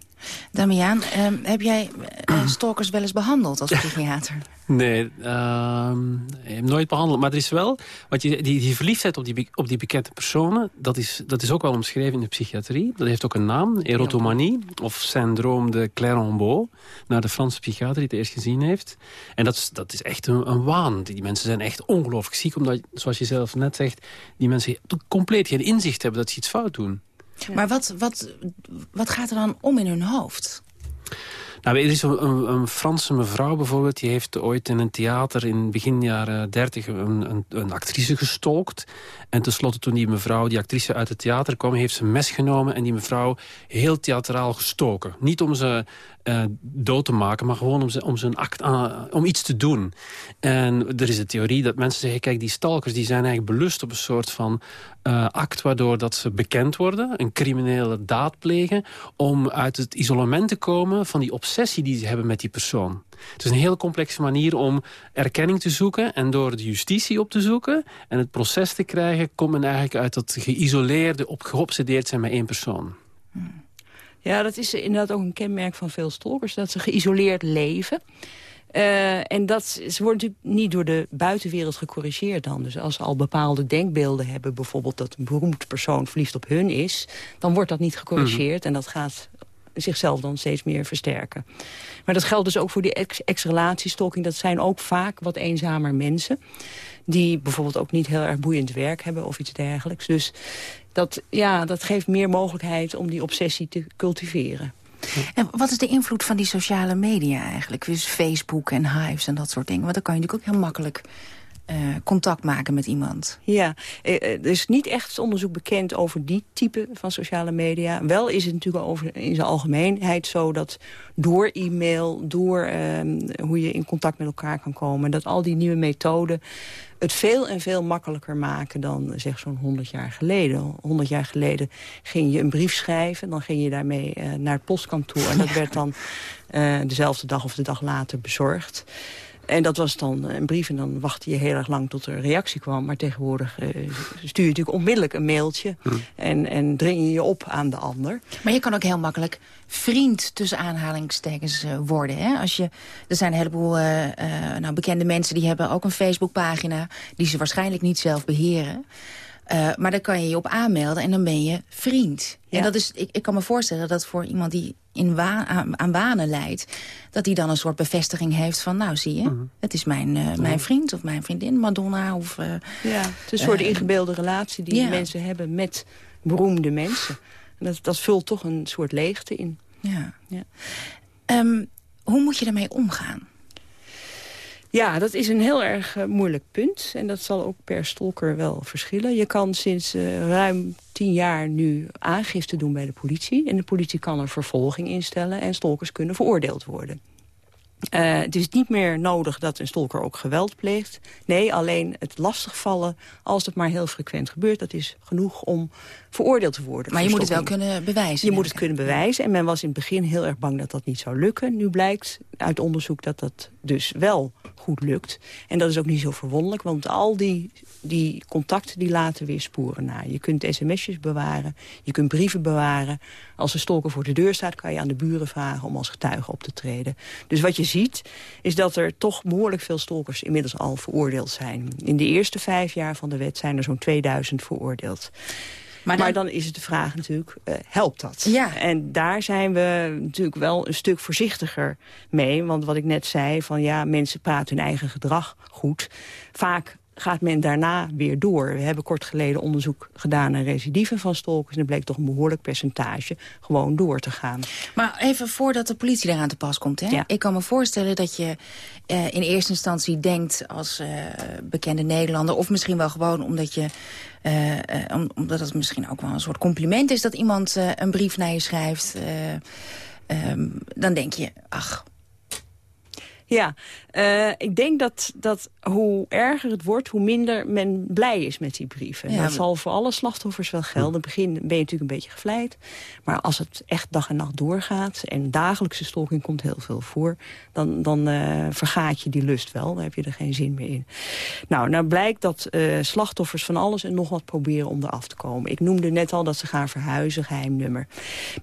Damiaan, uh, heb jij uh, <clears throat> stalkers wel eens behandeld als psychiater? Nee, ik heb nooit behandeld. Maar er is wel, want je, die, die verliefdheid op die, op die bekende personen... Dat is, dat is ook wel omschreven in de psychiatrie. Dat heeft ook een naam, erotomanie of syndroom de Clérambault... naar de Franse psychiater die het eerst gezien heeft. En dat is, dat is echt een, een waan. Die mensen zijn echt ongelooflijk ziek... omdat, zoals je zelf net zegt, die mensen compleet geen inzicht hebben... dat ze iets fout doen. Maar wat, wat, wat gaat er dan om in hun hoofd? Nou, er is een, een, een, Franse mevrouw bijvoorbeeld... die heeft ooit in een theater in begin jaren dertig een, een, een, actrice gestolkt. En tenslotte toen die mevrouw, die actrice uit het theater kwam... heeft ze een mes genomen en die mevrouw heel theatraal gestoken. Niet om ze uh, dood te maken, maar gewoon om, ze, om, een act aan, om iets te doen. En er is de theorie dat mensen zeggen... kijk, die stalkers die zijn eigenlijk belust op een soort van uh, act... waardoor dat ze bekend worden, een criminele daad plegen... om uit het isolement te komen van die obsessie die ze hebben met die persoon. Het is een heel complexe manier om erkenning te zoeken... en door de justitie op te zoeken en het proces te krijgen... komt men eigenlijk uit dat geïsoleerde, op geobsedeerd zijn met één persoon. Ja, dat is inderdaad ook een kenmerk van veel stalkers. Dat ze geïsoleerd leven. Uh, en dat, ze worden natuurlijk niet door de buitenwereld gecorrigeerd dan. Dus als ze al bepaalde denkbeelden hebben... bijvoorbeeld dat een beroemd persoon verliefd op hun is... dan wordt dat niet gecorrigeerd. Mhm. En dat gaat zichzelf dan steeds meer versterken. Maar dat geldt dus ook voor die ex-relatiestalking. dat zijn ook vaak wat eenzamer mensen. Die bijvoorbeeld ook niet heel erg boeiend werk hebben of iets dergelijks. Dus dat, ja, dat geeft meer mogelijkheid om die obsessie te cultiveren. En wat is de invloed van die sociale media eigenlijk? Dus Facebook en Hives en dat soort dingen. Want dan kan je natuurlijk ook heel makkelijk uh, contact maken met iemand. Ja, eh, eh, er is niet echt onderzoek bekend over die type van sociale media. Wel is het natuurlijk over, in zijn algemeenheid zo dat door e-mail, door uh, hoe je in contact met elkaar kan komen... dat al die nieuwe methoden het veel en veel makkelijker maken dan zeg zo'n 100 jaar geleden. 100 jaar geleden ging je een brief schrijven, dan ging je daarmee uh, naar het postkantoor... en dat <laughs> werd dan uh, dezelfde dag of de dag later bezorgd. En dat was dan een brief en dan wachtte je heel erg lang tot er een reactie kwam. Maar tegenwoordig uh, stuur je natuurlijk onmiddellijk een mailtje... Hm. En, en dring je je op aan de ander. Maar je kan ook heel makkelijk vriend tussen aanhalingstekens uh, worden. Hè? Als je, er zijn een heleboel uh, nou, bekende mensen die hebben ook een Facebookpagina... die ze waarschijnlijk niet zelf beheren. Uh, maar daar kan je je op aanmelden en dan ben je vriend. Ja. En dat is, ik, ik kan me voorstellen dat voor iemand die in wa aan, aan, wanen leidt... dat hij dan een soort bevestiging heeft van... nou, zie je, uh mhm. -huh. het is mijn, uh, mijn vriend of mijn vriendin, Madonna. Of, uh, ja, het is een soort ingebeelde relatie die mensen hebben met beroemde mensen. En dat, dat vult toch een soort leegte in. Ja. ja. Um, hoe moet je daarmee omgaan? Ja, dat is een heel erg uh, moeilijk punt. En dat zal ook per stalker wel verschillen. Je kan sinds uh, ruim tien jaar nu aangifte doen bij de politie. En de politie kan een vervolging instellen. En stalkers kunnen veroordeeld worden. Uh, het is niet meer nodig dat een stalker ook geweld pleegt. Nee, alleen het lastigvallen, als het maar heel frequent gebeurt... dat is genoeg om veroordeeld te worden. Maar je moet het wel kunnen bewijzen. Je moet het kunnen bewijzen. En men was in het begin heel erg bang dat dat niet zou lukken. Nu blijkt uit onderzoek dat dat dus wel goed lukt. En dat is ook niet zo verwonderlijk, want al die, die contacten die laten weer sporen na. Je kunt sms'jes bewaren, je kunt brieven bewaren. Als een stalker voor de deur staat, kan je aan de buren vragen om als getuige op te treden. Dus wat je ziet, is dat er toch behoorlijk veel stalkers inmiddels al veroordeeld zijn. In de eerste vijf jaar van de wet zijn er zo'n 2000 veroordeeld. Maar dan, maar dan, is het de vraag natuurlijk, uh, helpt dat? Ja. En daar zijn we natuurlijk wel een stuk voorzichtiger mee. Want wat ik net zei, van ja, mensen praten hun eigen gedrag goed. Vaak gaat men daarna weer door. We hebben kort geleden onderzoek gedaan naar recidieven van stalkers... en er bleek toch een behoorlijk percentage gewoon door te gaan. Maar even voordat de politie eraan te pas komt. Hè? Ja. Ik kan me voorstellen dat je uh, in eerste instantie denkt als uh, bekende Nederlander... of misschien wel gewoon omdat je... Uh, omdat het misschien ook wel een soort compliment is... dat iemand een brief naar je schrijft... Um, dan denk je, ach, Ja, uh, ik denk dat, dat hoe erger het wordt, hoe minder men blij is met die brieven. Ja, dat zal voor alle slachtoffers wel gelden. In het begin ben je natuurlijk een beetje gevleid. Maar als het echt dag en nacht doorgaat... en dagelijkse stalking komt heel veel voor... dan, dan uh, vergaat je die lust wel. Dan heb je er geen zin meer in. Nou, nou blijkt dat uh, slachtoffers van alles en nog wat proberen om eraf te komen. Ik noemde net al dat ze gaan verhuizen, geheim nummer.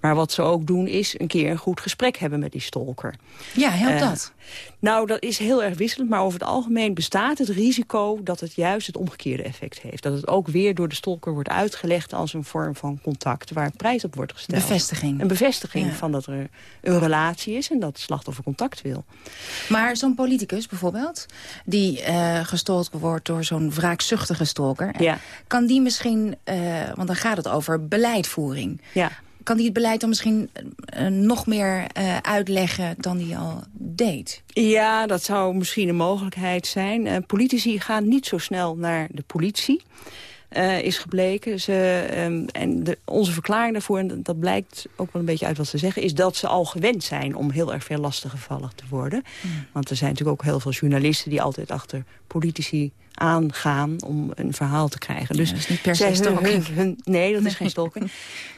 Maar wat ze ook doen is een keer een goed gesprek hebben met die stalker. Ja, helpt dat? Nou, dat is heel erg wisselend, maar over het algemeen bestaat het risico dat het juist het omgekeerde effect heeft. Dat het ook weer door de stalker wordt uitgelegd als een vorm van contact waar prijs op wordt gesteld. Bevestiging. Een bevestiging van dat er een relatie is en dat het slachtoffer contact wil. Maar zo'n politicus bijvoorbeeld, die uh, gestold wordt door zo'n wraakzuchtige stalker, ja. kan die misschien, uh, want dan gaat het over beleidvoering. Ja kan die het beleid dan misschien uh, nog meer uh, uitleggen dan hij al deed? Ja, dat zou misschien een mogelijkheid zijn. Politici gaan niet zo snel naar de politie. Is gebleken. Ze, um, en de, onze verklaring daarvoor, en dat blijkt ook wel een beetje uit wat ze zeggen... is dat ze al gewend zijn om heel erg veel lastiggevallen te worden. Mm. Want er zijn natuurlijk ook heel veel journalisten... die altijd achter politici aangaan om een verhaal te krijgen. Dus dat is niet per se stalking. Hun, nee, dat is geen stalking.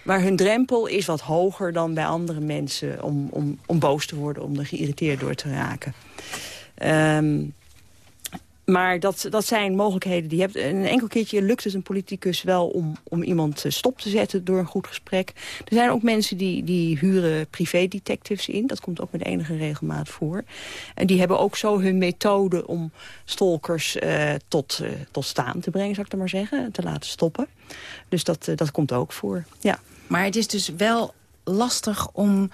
Maar hun drempel is wat hoger dan bij andere mensen... om, om, om boos te worden, om er geïrriteerd door te raken. Um, maar dat, dat zijn mogelijkheden die je hebt. Een enkel keertje lukt het een politicus wel om, om iemand stop te zetten door een goed gesprek. Er zijn ook mensen die, die huren privédetectives in. Dat komt ook met enige regelmaat voor. En die hebben ook zo hun methode om stalkers uh, tot, uh, tot staan te brengen, zou ik dan maar zeggen. Te laten stoppen. Dus dat, dat komt ook voor, ja. Maar het is dus wel lastig om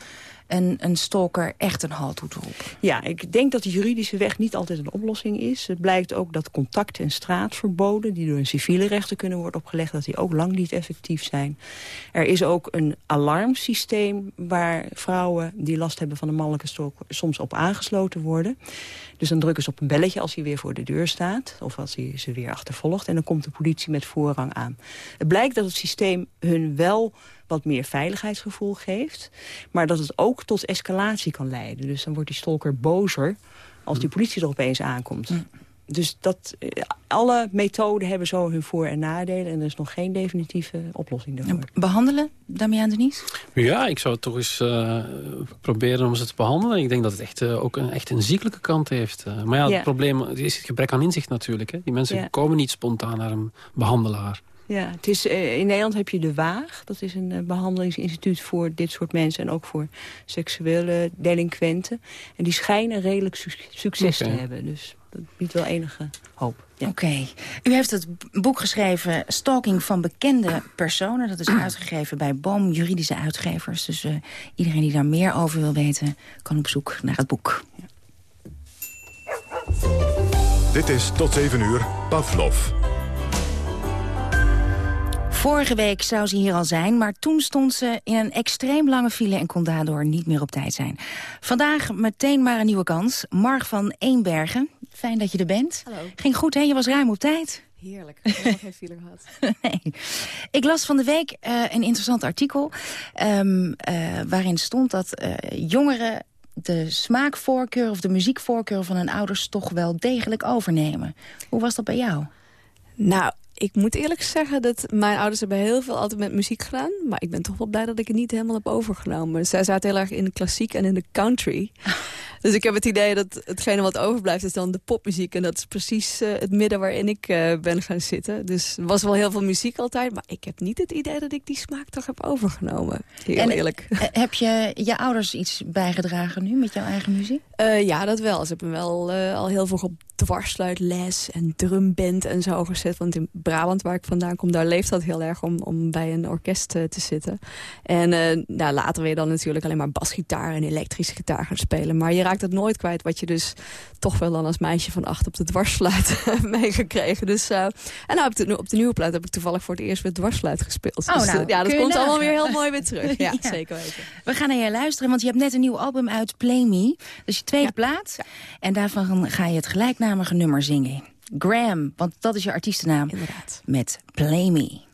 een, een stalker echt een halt toe te roepen. Ja, ik denk dat de juridische weg niet altijd een oplossing is. Het blijkt ook dat contact- en straatverboden... die door een civiele rechter kunnen worden opgelegd... dat die ook lang niet effectief zijn. Er is ook een alarmsysteem waar vrouwen die last hebben van een mannelijke stalker... soms op aangesloten worden. Dus dan drukken ze op een belletje als hij weer voor de deur staat... of als hij ze weer achtervolgt. En dan komt de politie met voorrang aan. Het blijkt dat het systeem hun wel wat meer veiligheidsgevoel geeft. Maar dat het ook tot escalatie kan leiden. Dus dan wordt die stalker bozer als die politie er opeens aankomt. Dus dat, eh, alle methoden hebben zo hun voor- en nadelen... en er is nog geen definitieve oplossing daarvoor. Behandelen, Damian Denies? Ja, ik zou het toch eens uh, proberen om ze te behandelen. Ik denk dat het echt, uh, ook een, echt een ziekelijke kant heeft. Uh, maar ja, ja, het probleem is het gebrek aan inzicht natuurlijk. Hè. Die mensen ja. komen niet spontaan naar een behandelaar. Ja, het is, uh, in Nederland heb je de Waag. Dat is een uh, behandelingsinstituut voor dit soort mensen... en ook voor seksuele delinquenten. En die schijnen redelijk su succes okay. te hebben. Dus dat biedt wel enige hoop. Ja. Oké. Okay. U heeft het boek geschreven Stalking van bekende personen. Dat is <clears throat> uitgegeven bij Boom Juridische Uitgevers. Dus uh, iedereen die daar meer over wil weten... kan op zoek naar het boek. Ja. Dit is tot 7 uur Pavlov. Vorige week zou ze hier al zijn, maar toen stond ze in een extreem lange file... en kon daardoor niet meer op tijd zijn. Vandaag meteen maar een nieuwe kans. Marg van Eenbergen, fijn dat je er bent. Hallo. Ging goed, hè? Je was ruim op tijd. Heerlijk, ik heb nog geen file gehad. <laughs> nee. Ik las van de week uh, een interessant artikel... Um, uh, waarin stond dat uh, jongeren de smaakvoorkeur of de muziekvoorkeur van hun ouders... toch wel degelijk overnemen. Hoe was dat bij jou? Nou, ik moet eerlijk zeggen dat mijn ouders hebben heel veel altijd met muziek gedaan. Maar ik ben toch wel blij dat ik het niet helemaal heb overgenomen. Zij zaten heel erg in de klassiek en in de country. <laughs> dus ik heb het idee dat hetgene wat overblijft is dan de popmuziek. En dat is precies uh, het midden waarin ik uh, ben gaan zitten. Dus er was wel heel veel muziek altijd. Maar ik heb niet het idee dat ik die smaak toch heb overgenomen. Heel en, eerlijk. Heb je je ouders iets bijgedragen nu met jouw eigen muziek? Uh, ja, dat wel. Ze hebben wel al heel veel op dwarsluitles en drumband en zo gezet. Want in Brabant, waar ik vandaan kom, daar leeft dat heel erg om, om bij een orkest uh, te zitten. En uh, nou, later weer dan natuurlijk alleen maar basgitaar en elektrische gitaar gaan spelen. Maar je raakt het nooit kwijt wat je dus toch wel dan als meisje van acht op de dwarsluit <laughs> meegekregen. Dus, uh, en nou, op de, op de nieuwe plaat heb ik toevallig voor het eerst weer dwarsluit gespeeld. Oh, dus nou, ja, dat komt allemaal weer heel mooi weer <laughs> terug. Ja, ja, zeker weten. We gaan naar je luisteren, want je hebt net een nieuw album uit, Play Me. Dus je tweede ja. plaat. En daarvan ga je het gelijknamige nummer zingen. Graham, want dat is je artiestennaam. Inderdaad. Met Play Me.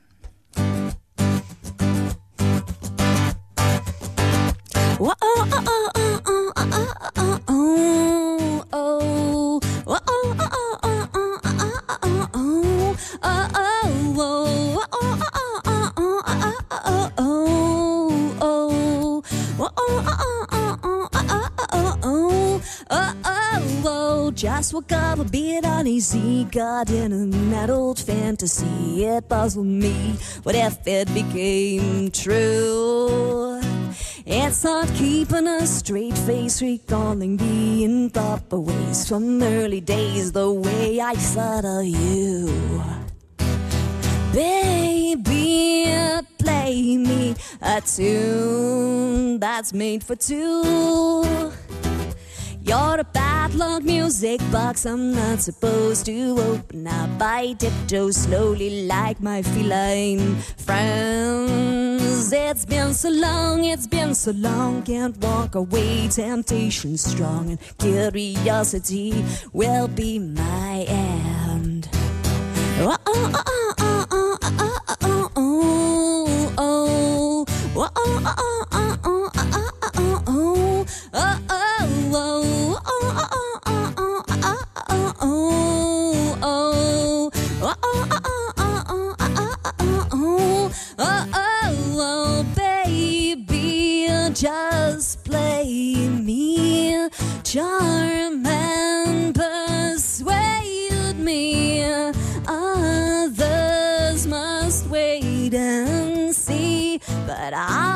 Just woke up a bit uneasy. Got in an old fantasy. It puzzled me. What if it became true? It's not keeping a straight face, recalling the improper ways from early days, the way I thought of you. Baby, play me a tune that's made for two. You're a bad luck music box I'm not supposed to open up. I tiptoe slowly like my feline friends. It's been so long, it's been so long, can't walk away. Temptation strong and curiosity will be my end. Oh, oh, oh, just play me, charm and persuade me. Others must wait and see, but I'll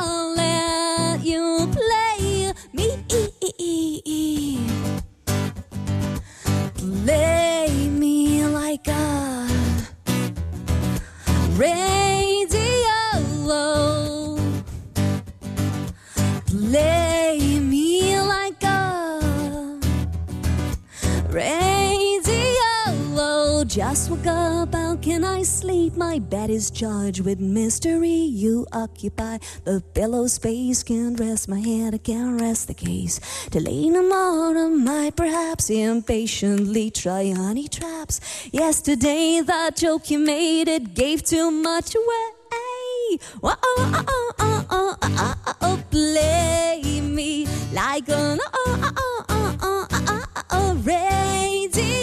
Up, how can I sleep? My bed is charged with mystery. You occupy the pillow space. Can't rest my head, I can't rest the case. Delaying tomorrow, might perhaps impatiently try honey traps. Yesterday, that joke you made, it gave too much away. Whoa, oh, oh, oh, oh, oh, oh, oh, play me like an oh, oh, oh, oh, oh, oh, oh, radio.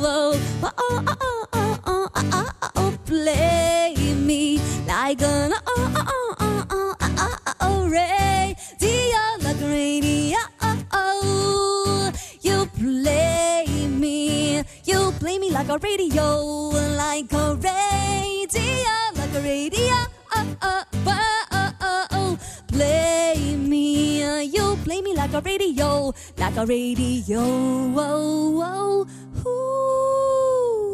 Oh, oh, oh, oh, oh, oh, oh, oh, play me like an oh, oh, oh, oh, oh, oh, oh, radio, like radio. Oh, you play me, you play me like a radio, like a radio, like a radio. Oh, oh, oh, oh, oh, play me, you play me like a radio, like a radio. Oh, oh, ooh.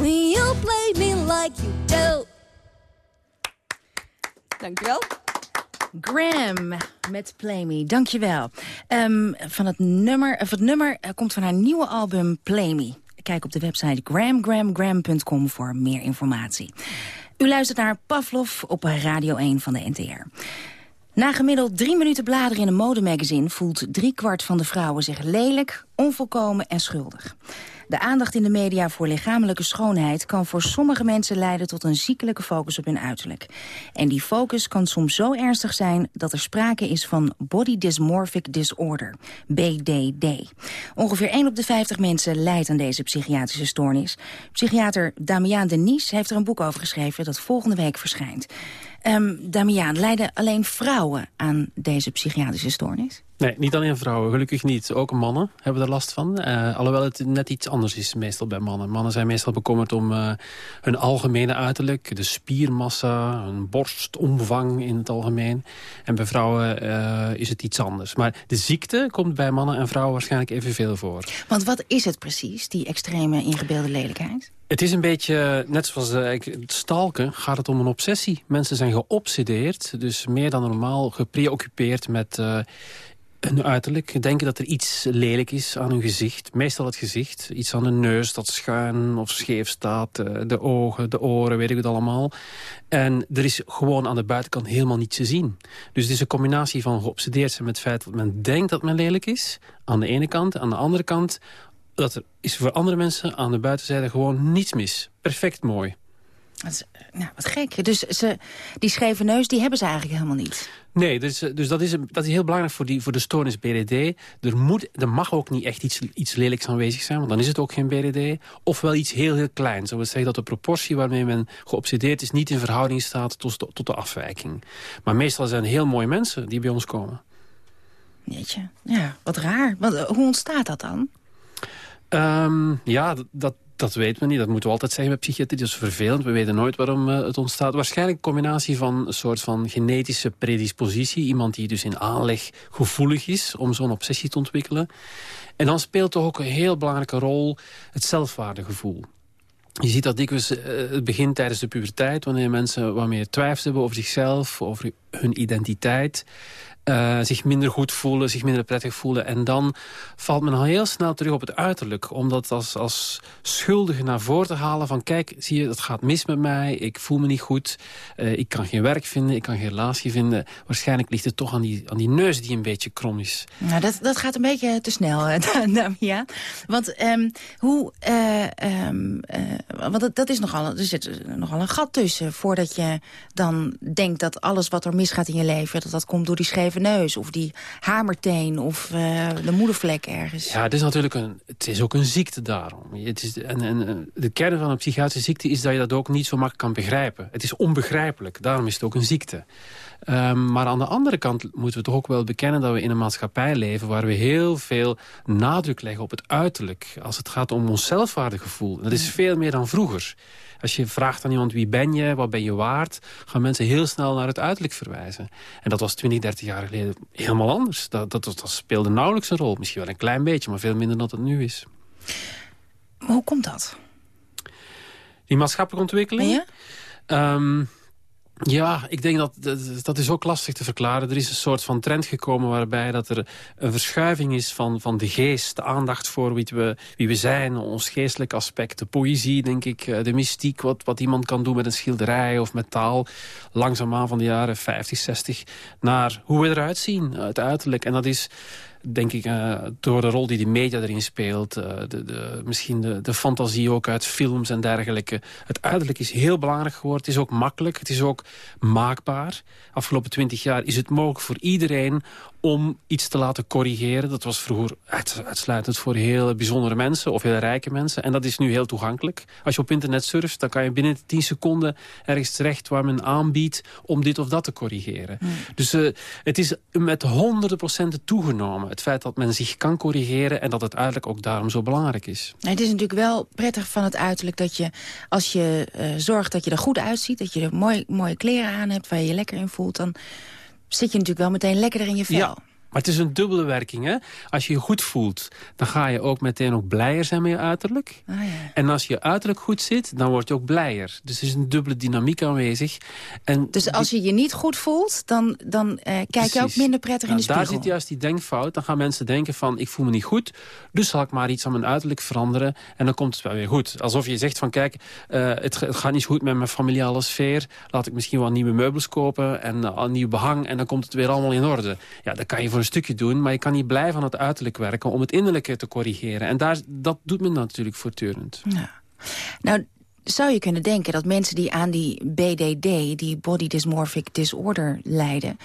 When you play me like you do. Dankjewel. Graham met Play Me, dankjewel. Um, van het nummer, of het nummer uh, komt van haar nieuwe album Play Me. Kijk op de website gramgramgram.com voor meer informatie. U luistert naar Pavlov op Radio 1 van de NTR. Na gemiddeld drie minuten bladeren in een modemagazine... voelt driekwart van de vrouwen zich lelijk, onvolkomen en schuldig. De aandacht in de media voor lichamelijke schoonheid... kan voor sommige mensen leiden tot een ziekelijke focus op hun uiterlijk. En die focus kan soms zo ernstig zijn... dat er sprake is van Body Dysmorphic Disorder, BDD. Ongeveer 1 op de 50 mensen lijdt aan deze psychiatrische stoornis. Psychiater Damian Denies heeft er een boek over geschreven... dat volgende week verschijnt. Um, Damian, lijden alleen vrouwen aan deze psychiatrische stoornis? Nee, niet alleen vrouwen, gelukkig niet. Ook mannen hebben er last van. Uh, alhoewel het net iets anders is meestal bij mannen. Mannen zijn meestal bekommerd om uh, hun algemene uiterlijk. De spiermassa, hun borstomvang in het algemeen. En bij vrouwen uh, is het iets anders. Maar de ziekte komt bij mannen en vrouwen waarschijnlijk evenveel voor. Want wat is het precies, die extreme ingebeelde lelijkheid? Het is een beetje, net zoals uh, het stalken, gaat het om een obsessie. Mensen zijn geobsedeerd, dus meer dan normaal gepreoccupeerd met uh, hun uiterlijk. Denken dat er iets lelijk is aan hun gezicht. Meestal het gezicht. Iets aan de neus dat schuin of scheef staat. Uh, de ogen, de oren, weet ik het allemaal. En er is gewoon aan de buitenkant helemaal niets te zien. Dus het is een combinatie van geobsedeerd zijn met het feit dat men denkt dat men lelijk is. Aan de ene kant. Aan de andere kant dat er is voor andere mensen aan de buitenzijde gewoon niets mis. Perfect mooi. Dat is, nou, wat gek. Dus ze, die scheve neus, die hebben ze eigenlijk helemaal niet. Nee, dus, dus dat, is, dat is heel belangrijk voor, die, voor de stoornis BDD. Er, moet, er mag ook niet echt iets, iets lelijks aanwezig zijn, want dan is het ook geen BDD. Ofwel iets heel, heel kleins. Dat wil zeggen dat de proportie waarmee men geobsedeerd is... niet in verhouding staat tot, tot de afwijking. Maar meestal zijn het heel mooie mensen die bij ons komen. Jeetje, ja, wat raar. Wat, hoe ontstaat dat dan? Um, ja, dat, dat weten we niet. Dat moeten we altijd zeggen bij psychiatrie. Dat is vervelend. We weten nooit waarom uh, het ontstaat. Waarschijnlijk een combinatie van een soort van genetische predispositie. Iemand die dus in aanleg gevoelig is om zo'n obsessie te ontwikkelen. En dan speelt toch ook een heel belangrijke rol het zelfwaardegevoel. Je ziet dat dikwijls uh, het begint tijdens de puberteit... wanneer mensen wat meer twijfels hebben over zichzelf, over hun identiteit... Uh, zich minder goed voelen, zich minder prettig voelen. En dan valt men al heel snel terug op het uiterlijk. Om dat als, als schuldige naar voren te halen. Van kijk, zie je, het gaat mis met mij. Ik voel me niet goed. Uh, ik kan geen werk vinden. Ik kan geen relatie vinden. Waarschijnlijk ligt het toch aan die, aan die neus die een beetje krom is. Nou, dat, dat gaat een beetje te snel, <laughs> ja. Want um, hoe... Um, want dat, dat is nogal, er zit nogal een gat tussen. Voordat je dan denkt dat alles wat er misgaat in je leven... dat dat komt door die neus of die hamerteen of uh, de moedervlek ergens. Ja, het is natuurlijk een, het is ook een ziekte daarom. Het is, en, en, de kern van een psychiatrische ziekte is dat je dat ook niet zo makkelijk kan begrijpen. Het is onbegrijpelijk, daarom is het ook een ziekte. Um, maar aan de andere kant moeten we toch ook wel bekennen dat we in een maatschappij leven waar we heel veel nadruk leggen op het uiterlijk. Als het gaat om ons zelfwaardegevoel. Dat is veel meer dan vroeger. Als je vraagt aan iemand wie ben je, wat ben je waard... gaan mensen heel snel naar het uiterlijk verwijzen. En dat was 20, 30 jaar geleden helemaal anders. Dat, dat, dat speelde nauwelijks een rol. Misschien wel een klein beetje, maar veel minder dan het nu is. hoe komt dat? Die maatschappelijke ontwikkeling? Ja? Um, ja, ik denk dat, dat, is ook lastig te verklaren. Er is een soort van trend gekomen waarbij dat er een verschuiving is van, van de geest. De aandacht voor wie we, wie we zijn, ons geestelijk aspect. De poëzie, denk ik, eh, de mystiek. Wat, wat iemand kan doen met een schilderij of met taal. Langzaamaan van de jaren 50, 60 naar hoe we eruit zien, het uiterlijk. En dat is denk ik, uh, door de rol die de media erin speelt. Uh, de, de, misschien de, de fantasie ook uit films en dergelijke. Het uiterlijk is heel belangrijk geworden. Het is ook makkelijk. Het is ook maakbaar. Afgelopen twintig jaar is het mogelijk voor iedereen om iets te laten corrigeren. Dat was vroeger uitsluitend voor heel bijzondere mensen of heel rijke mensen. En dat is nu heel toegankelijk. Als je op internet surft, dan kan je binnen 10 seconden ergens terecht waar men aanbiedt om dit of dat te corrigeren. Hmm. Dus uh, het is met honderden procenten toegenomen. Het feit dat men zich kan corrigeren en dat het uiterlijk ook daarom zo belangrijk is. het is natuurlijk wel prettig van het uiterlijk dat je, als je uh, zorgt dat je er goed uitziet, dat je er mooi, mooie kleren aan hebt waar je je lekker in voelt, dan zit je natuurlijk wel meteen lekkerder in je vel. Maar het is een dubbele werking. Hè? Als je je goed voelt, dan ga je ook meteen ook blijer zijn met je uiterlijk. Ah, ja. En als je uiterlijk goed zit, dan word je ook blijer. Dus er is een dubbele dynamiek aanwezig. En dus als je je niet goed voelt, dan, dan uh, kijk je ook minder prettig in de spiegel. Daar zit juist die denkfout. Dan gaan mensen denken van, ik voel me niet goed. Dus zal ik maar iets aan mijn uiterlijk veranderen. En dan komt het wel weer goed. Alsof je zegt van, kijk, uh, het, het, gaat niet goed met mijn familiale sfeer. Laat ik misschien wel nieuwe meubels kopen en uh, nieuw behang. En dan komt het weer allemaal in orde. Ja, dan kan je voor een stukje doen, maar je kan niet blijven aan het uiterlijk werken om het innerlijke te corrigeren. En daar, dat doet men natuurlijk voortdurend. Ja. Nou, zou je kunnen denken dat mensen die aan die BDD, die Body Dysmorphic Disorder, lijden...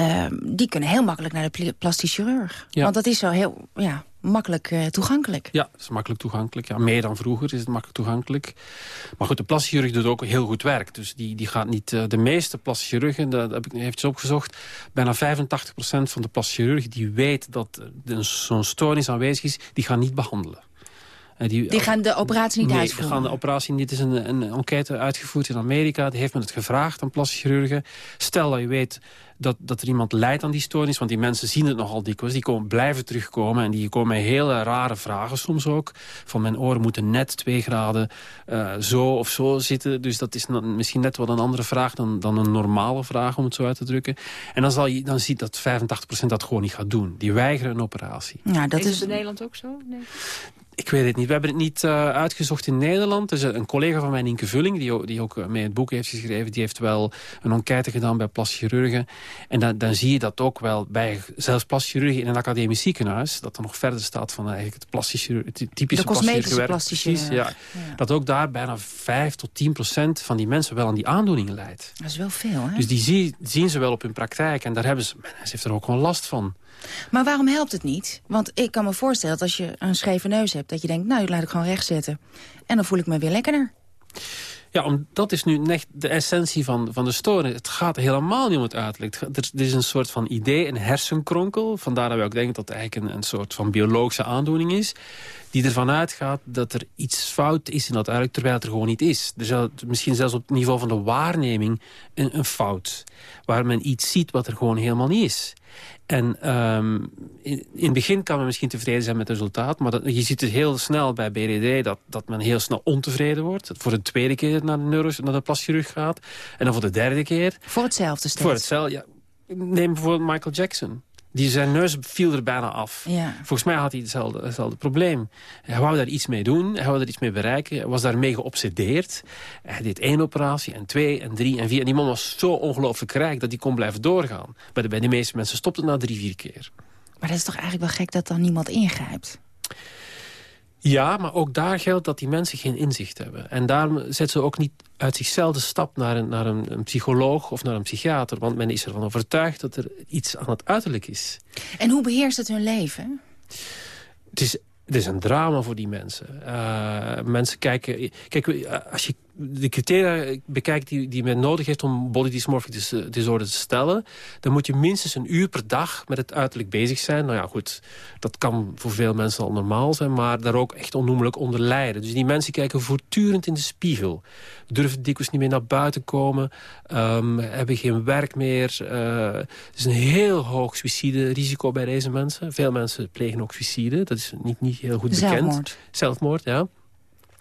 Uh, die kunnen heel makkelijk naar de plastisch chirurg. Ja. Want dat is zo heel, ja, makkelijk uh, toegankelijk. Ja, het is makkelijk toegankelijk. Ja, meer dan vroeger is het makkelijk toegankelijk. Maar goed, de plastische chirurg doet ook heel goed werk. Dus die, die gaat niet... Uh, de meeste plastische chirurgen, dat heb ik eventjes opgezocht... bijna 85% van de plastische chirurgen die weet dat zo'n stoornis aanwezig is... die gaan niet behandelen. Die, die, gaan de operatie niet nee, uitvoeren? die gaan de operatie niet. Dit is een, een enquête uitgevoerd in Amerika. Die heeft men het gevraagd aan plastische chirurgen. Stel dat je weet dat, dat er iemand lijdt aan die stoornis. Want die mensen zien het nogal dikwijls. Die komen, blijven terugkomen. En die komen met hele rare vragen soms ook. Van mijn oren moeten net twee graden uh, zo of zo zitten. Dus dat is misschien net wat een andere vraag dan, dan een normale vraag, om het zo uit te drukken. En dan, zal je, dan ziet dat 85% dat gewoon niet gaat doen. Die weigeren een operatie. Ja, dat is, is het in Nederland ook zo? Nee. Ik weet het niet. We hebben het niet uh, uitgezocht in Nederland. Er is een collega van mij, Inke Vulling, die, die ook mee het boek heeft geschreven... die heeft wel een enquête gedaan bij plaschirurgen. En dan, dan zie je dat ook wel bij zelfs plaschirurgen in een academisch ziekenhuis... dat er nog verder staat van eigenlijk het, plastische, het typische plastische plastische... Precies, ja. ja. Dat ook daar bijna 5 tot 10 procent van die mensen wel aan die aandoeningen leidt. Dat is wel veel, hè? Dus die zie, zien ze wel op hun praktijk. En daar hebben ze, ze heeft er ook gewoon last van. Maar waarom helpt het niet? Want ik kan me voorstellen dat als je een scheve neus hebt... dat je denkt, nou, laat ik gewoon recht zetten. En dan voel ik me weer lekkerder. Ja, om, dat is nu echt de essentie van, van de storing. Het gaat helemaal niet om het uiterlijk. Er, is een soort van idee, een hersenkronkel. Vandaar dat we ook denken dat het eigenlijk een, een soort van biologische aandoening is. Die ervan uitgaat dat er iets fout is in dat uiterlijk, terwijl het er gewoon niet is. Er is misschien zelfs op het niveau van de waarneming een, een fout. Waar men iets ziet wat er gewoon helemaal niet is. En um, in, in, het begin kan men misschien tevreden zijn met het resultaat... maar dat, je ziet het heel snel bij BRD dat, dat men heel snel ontevreden wordt. Voor een tweede keer naar de, neuros, naar de plaschirurg gaat. En dan voor de derde keer... Voor hetzelfde steeds? Voor hetzelfde, ja. Neem bijvoorbeeld Michael Jackson. Die zijn neus viel er bijna af. Ja. Volgens mij had hij hetzelfde, hetzelfde probleem. Hij wou daar iets mee doen, hij wou daar iets mee bereiken. Hij was daarmee geobsedeerd. Hij deed één operatie en twee en drie en vier. En die man was zo ongelooflijk rijk dat hij kon blijven doorgaan. Bij de, bij de meeste mensen stopt het na drie, vier keer. Maar dat is toch eigenlijk wel gek dat dan niemand ingrijpt? Ja, maar ook daar geldt dat die mensen geen inzicht hebben. En daarom zetten ze ook niet uit zichzelf de stap naar, een, naar een, een, psycholoog of naar een psychiater. Want men is ervan overtuigd dat er iets aan het uiterlijk is. En hoe beheerst het hun leven? Het is het is een drama voor die mensen. Uh, mensen kijken... Kijk, als je de criteria bekijkt die, die men nodig heeft om body dysmorphic disorder te stellen... dan moet je minstens een uur per dag met het uiterlijk bezig zijn. Nou ja, goed, dat kan voor veel mensen al normaal zijn... maar daar ook echt onnoemelijk onder lijden. Dus die mensen kijken voortdurend in de spiegel. Durven dikwijls niet meer naar buiten komen. Um, hebben geen werk meer. Uh, er is een heel hoog suïcide-risico bij deze mensen. Veel mensen plegen ook suïcide. Dat is niet, niet heel goed Zelfmoord. bekend. Zelfmoord, ja.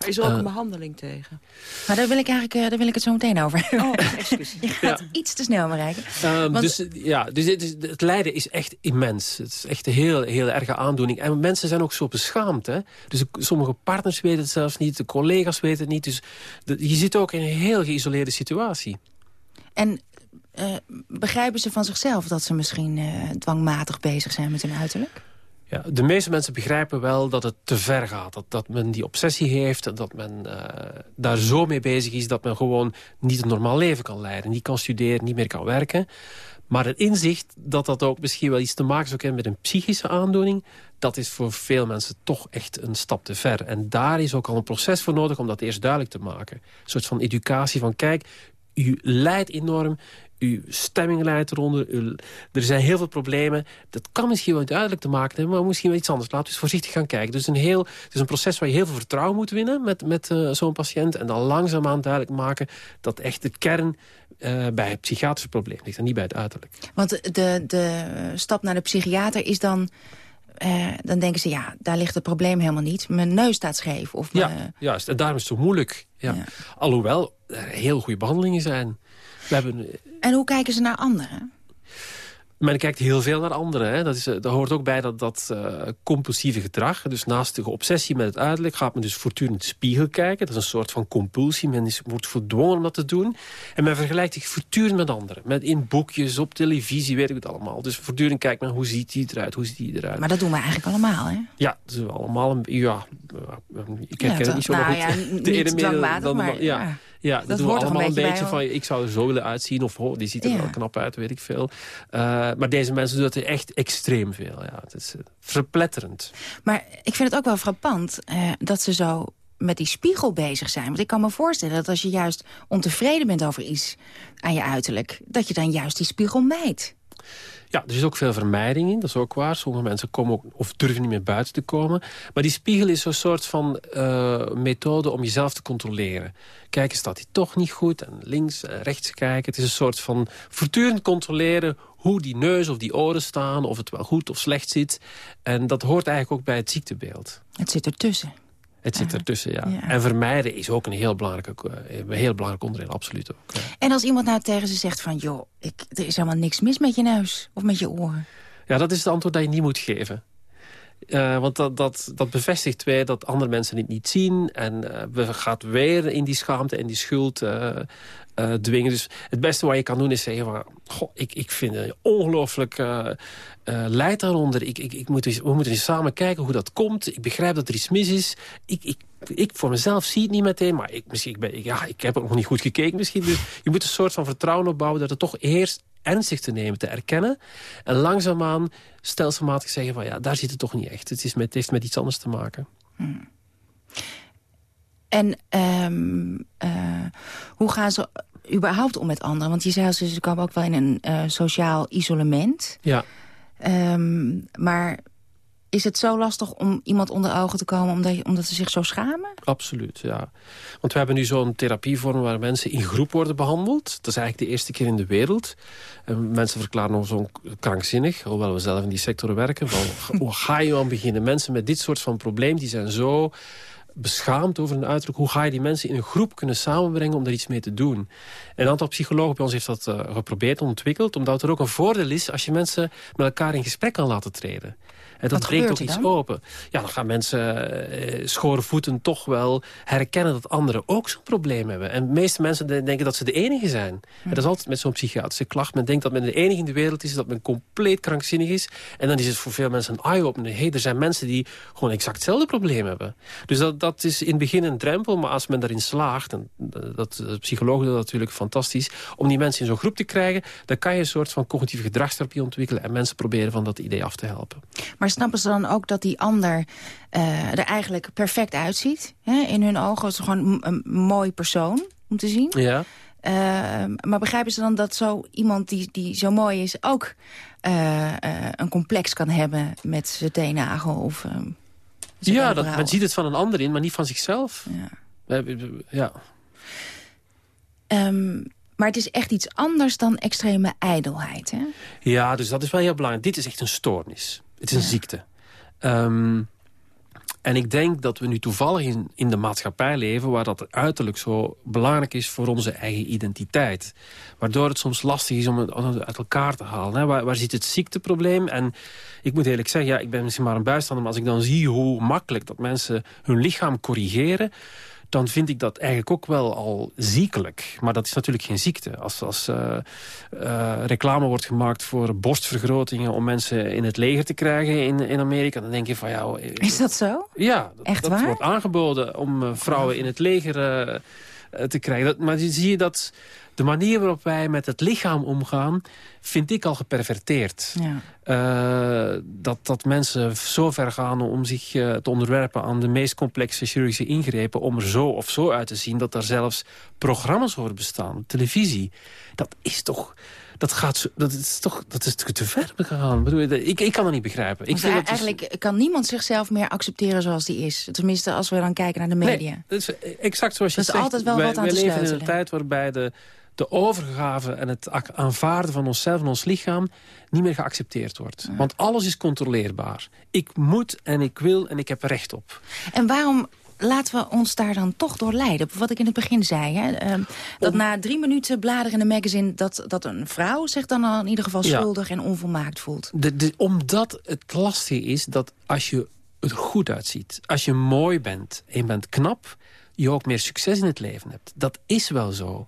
Er is er ook een behandeling tegen. Maar daar wil ik eigenlijk daar wil ik het zo meteen over hebben. Oh, excuus. <laughs> Je gaat ja. iets te snel, Marijke. Um, Want... Dus, ja, dus het, is, het, lijden is echt immens. Het is echt een heel, heel erge aandoening. En mensen zijn ook zo beschaamd. Hè? Dus sommige partners weten het zelfs niet. De collega's weten het niet. Dus de, je zit ook in een heel geïsoleerde situatie. En uh, begrijpen ze van zichzelf dat ze misschien uh, dwangmatig bezig zijn met hun uiterlijk? Ja, de meeste mensen begrijpen wel dat het te ver gaat. Dat, dat men die obsessie heeft dat men uh, daar zo mee bezig is... dat men gewoon niet een normaal leven kan leiden. Niet kan studeren, niet meer kan werken. Maar het inzicht dat dat ook misschien wel iets te maken zou hebben... met een psychische aandoening... dat is voor veel mensen toch echt een stap te ver. En daar is ook al een proces voor nodig om dat eerst duidelijk te maken. Een soort van educatie van kijk, u lijdt enorm, uw stemming leidt eronder. er zijn heel veel problemen. Dat kan misschien wel duidelijk te maken hebben, maar misschien wel iets anders. Laten we eens voorzichtig gaan kijken. Dus een heel, het is een proces waar je heel veel vertrouwen moet winnen met, met uh, zo'n patiënt. En dan langzaamaan duidelijk maken dat echt de kern uh, bij het psychiatrische probleem ligt en niet bij het uiterlijk. Want de, de stap naar de psychiater is dan... Uh, dan denken ze, ja, daar ligt het probleem helemaal niet. Mijn neus staat scheef. Of ja, juist. En daarom is het zo moeilijk. Ja. ja. Alhoewel er heel goede behandelingen zijn. We hebben... En hoe kijken ze naar anderen? Men kijkt heel veel naar anderen. Hè. Dat, is, dat hoort ook bij dat, dat uh, compulsieve gedrag. Dus naast de obsessie met het uiterlijk gaat men dus voortdurend in de spiegel kijken. Dat is een soort van compulsie. Men is, wordt verdwongen om dat te doen. En men vergelijkt zich voortdurend met anderen. Met in boekjes, op televisie, weet ik het allemaal. Dus voortdurend kijkt men hoe ziet die eruit, hoe ziet die eruit. Maar dat doen we eigenlijk allemaal, hè? Ja, dat doen we allemaal. Een, ja, ik herken ja, het niet zo nou, goed. Ja, <laughs> niet dwangmatig, maar... Ja. ja. Ja, dat, dat doen we allemaal een beetje, van, ik zou er zo willen uitzien. Of oh, die ziet er ja. wel knap uit, weet ik veel. Uh, maar deze mensen doen dat echt extreem veel. Ja, het is uh, verpletterend. Maar ik vind het ook wel frappant uh, dat ze zo met die spiegel bezig zijn. Want ik kan me voorstellen dat als je juist ontevreden bent over iets aan je uiterlijk... dat je dan juist die spiegel mijt. Ja, er is ook veel vermijding in, dat is ook waar. Sommige mensen komen ook, of durven niet meer buiten te komen. Maar die spiegel is zo'n soort van uh, methode om jezelf te controleren. Kijken, staat hij toch niet goed? En links en rechts kijken. Het is een soort van voortdurend controleren hoe die neus of die oren staan... of het wel goed of slecht zit. En dat hoort eigenlijk ook bij het ziektebeeld. Het zit ertussen. Het zit ertussen, ja. ja. En vermijden is ook een heel belangrijk, een heel belangrijk onderdeel, absoluut ook. Ja. En als iemand nou tegen ze zegt van... joh, ik, er is helemaal niks mis met je neus of met je oren. Ja, dat is het antwoord dat je niet moet geven. Uh, want dat, dat, dat bevestigt weer dat andere mensen het niet zien. En uh, we gaat weer in die schaamte en die schuld uh, dwingen. Dus het beste wat je kan doen is zeggen van... Goh, ik, ik vind het ongelooflijk leid daaronder. Ik, ik, ik moet, we moeten eens samen kijken hoe dat komt. Ik begrijp dat er iets mis is. Ik, ik, ik voor mezelf zie het niet meteen. Maar ik, misschien, ik, ben, ja, ik heb ook nog niet goed gekeken misschien. Dus je moet een soort van vertrouwen opbouwen... dat het toch eerst ernstig te nemen, te erkennen. En langzaamaan stelselmatig zeggen van ja, daar zit het toch niet echt. Het, is met, het heeft met iets anders te maken. Hmm. En um, uh, hoe gaan ze überhaupt om met anderen? Want je zei ze komen ook wel in een uh, sociaal isolement. Ja. Um, maar is het zo lastig om iemand onder ogen te komen omdat, je, omdat ze zich zo schamen? Absoluut, ja. Want we hebben nu zo'n therapievorm waar mensen in groep worden behandeld. Dat is eigenlijk de eerste keer in de wereld. En mensen verklaren ons zo krankzinnig, hoewel we zelf in die sector werken. Van, <laughs> hoe ga je aan beginnen? Mensen met dit soort van probleem, die zijn zo beschaamd over een uiterlijk. Hoe ga je die mensen in een groep kunnen samenbrengen om daar iets mee te doen? Een aantal psychologen bij ons heeft dat uh, geprobeerd, ontwikkeld. Omdat er ook een voordeel is als je mensen met elkaar in gesprek kan laten treden. En dat breekt ook iets open. Ja, dan gaan mensen uh, schore voeten toch wel herkennen dat anderen ook zo'n probleem hebben. En de meeste mensen denken dat ze de enige zijn. En dat is altijd met zo'n psychiatrische klacht. Men denkt dat men de enige in de wereld is, dat men compleet krankzinnig is. En dan is het voor veel mensen een eye-opener. Hey, er zijn mensen die gewoon exact hetzelfde probleem hebben. Dus dat, dat is in het begin een drempel, maar als men daarin slaagt... en dat, de psychologen doen dat natuurlijk fantastisch... om die mensen in zo'n groep te krijgen... dan kan je een soort van cognitieve gedragstherapie ontwikkelen... en mensen proberen van dat idee af te helpen. Maar snappen ze dan ook dat die ander uh, er eigenlijk perfect uitziet? Hè? In hun ogen is gewoon een mooi persoon om te zien. Ja. Uh, maar begrijpen ze dan dat zo iemand die, die zo mooi is... ook uh, een complex kan hebben met zijn teennagel of... ja, dat, men ziet het van een ander in, maar niet van zichzelf. Ja. ja. Um, maar het is echt iets anders dan extreme ijdelheid, hè? Ja, dus dat is wel heel belangrijk. Dit is echt een stoornis. Het is een ziekte. Um, en ik denk dat we nu toevallig in, in de maatschappij leven... waar dat uiterlijk zo belangrijk is voor onze eigen identiteit. Waardoor het soms lastig is om het uit elkaar te halen. Hè? Waar, waar zit het ziekteprobleem? En ik moet eerlijk zeggen, ja, ik ben misschien maar een bijstander... maar als ik dan zie hoe makkelijk dat mensen hun lichaam corrigeren dan vind ik dat eigenlijk ook wel al ziekelijk. Maar dat is natuurlijk geen ziekte. Als, als uh, uh, reclame wordt gemaakt voor borstvergrotingen... om mensen in het leger te krijgen in, in Amerika... dan denk je van ja... Eh, is dat zo? Ja, dat, Echt dat waar? wordt aangeboden om vrouwen in het leger te krijgen. Dat, maar zie je dat de manier waarop wij met het lichaam omgaan... vind ik al geperverteerd. Ja. Uh, dat, dat mensen zo ver gaan om zich uh, te onderwerpen... aan de meest complexe chirurgische ingrepen... om er zo of zo uit te zien dat er zelfs programma's over bestaan. Televisie. Dat is toch... Dat, gaat, dat is toch dat is te ver gegaan. Ik, ik kan dat niet begrijpen. Ik vind eigenlijk dus... kan niemand zichzelf meer accepteren zoals die is. Tenminste, als we dan kijken naar de media. Nee, dat is exact zoals je dat zegt. is altijd wel wij, wat aan wij te leven sleutelen. in een tijd waarbij de, de overgave en het aanvaarden van onszelf en ons lichaam niet meer geaccepteerd wordt. Ja. Want alles is controleerbaar. Ik moet en ik wil en ik heb recht op. En waarom laten we ons daar dan toch door leiden? Wat ik in het begin zei, hè? Uh, dat Om... na drie minuten bladeren in de magazine... Dat, dat een vrouw zich dan al in ieder geval schuldig en onvolmaakt voelt. De, de, omdat het lastig is dat als je er goed uitziet... als je mooi bent en je bent knap... je ook meer succes in het leven hebt. Dat is wel zo.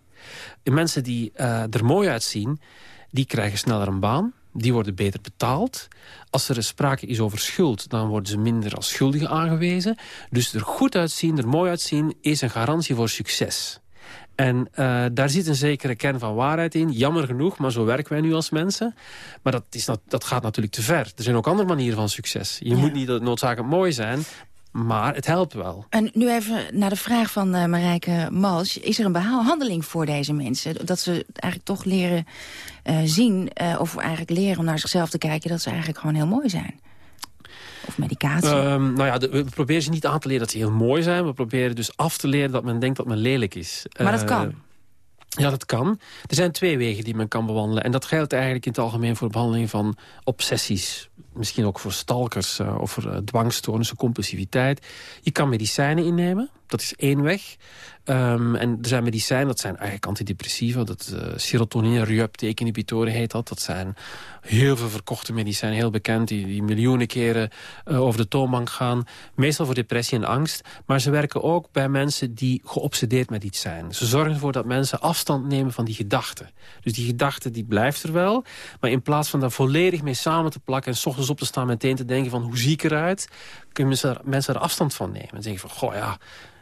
Mensen die uh, er mooi uitzien, die krijgen sneller een baan. Die worden beter betaald. Als er sprake is over schuld, dan worden ze minder als schuldigen aangewezen. Dus er goed uitzien, er mooi uitzien, is een garantie voor succes. En uh, daar zit een zekere kern van waarheid in. Jammer genoeg, maar zo werken wij nu als mensen. Maar dat, is, dat gaat natuurlijk te ver. Er zijn ook andere manieren van succes. Je ja. moet niet noodzakelijk mooi zijn, maar het helpt wel. En nu even naar de vraag van uh, Marijke Mals. Is er een behandeling voor deze mensen? Dat ze eigenlijk toch leren uh, zien, uh, of eigenlijk leren om naar zichzelf te kijken... dat ze eigenlijk gewoon heel mooi zijn? Of medicatie? Um, nou ja, de, we proberen ze niet aan te leren dat ze heel mooi zijn. We proberen dus af te leren dat men denkt dat men lelijk is. Maar dat kan? Ja, dat kan. Er zijn twee wegen die men kan bewandelen. En dat geldt eigenlijk in het algemeen voor de behandeling van obsessies. Misschien ook voor stalkers uh, of voor uh, dwangstoornissen, compulsiviteit. Je kan medicijnen innemen. Dat is één weg. Ehm, en er zijn medicijnen, dat zijn eigenlijk antidepressiva. Dat uh, serotonine reuptake heet dat. Dat zijn heel veel verkochte medicijnen, heel bekend... die, die miljoenen keren uh, over de toonbank gaan. Meestal voor depressie en angst. Maar ze werken ook bij mensen die geobsedeerd met iets zijn. Ze zorgen ervoor dat mensen afstand nemen van die gedachten. Dus die gedachte die blijft er wel. Maar in plaats van daar volledig mee samen te plakken... en s ochtends op te staan meteen te denken van hoe zie ik eruit... kunnen mensen, mensen er afstand van nemen. En denken van, goh ja,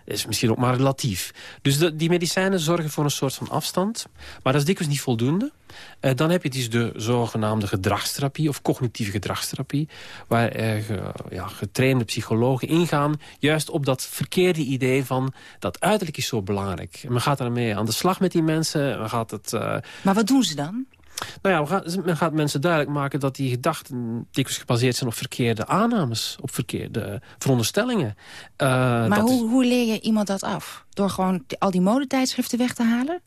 is misschien ook maar relatief. Dus die medicijnen zorgen voor een soort van afstand. Maar dat is dikwijls niet voldoende. Uh, dan heb je dus de zogenaamde gedragstherapie of cognitieve gedragstherapie. Waar eh, ja, getrainde psychologen ingaan juist op dat verkeerde idee van dat uiterlijk is zo belangrijk. En men gaat daarmee aan de slag met die mensen. Men gaat het, uh... Maar wat doen ze dan? Nou ja, men gaat mensen duidelijk maken dat die gedachten dikwijls gebaseerd zijn op verkeerde aannames, op verkeerde veronderstellingen. Uh, maar hoe, hoe leer je iemand dat af? Door gewoon al die modetijdschriften weg te halen?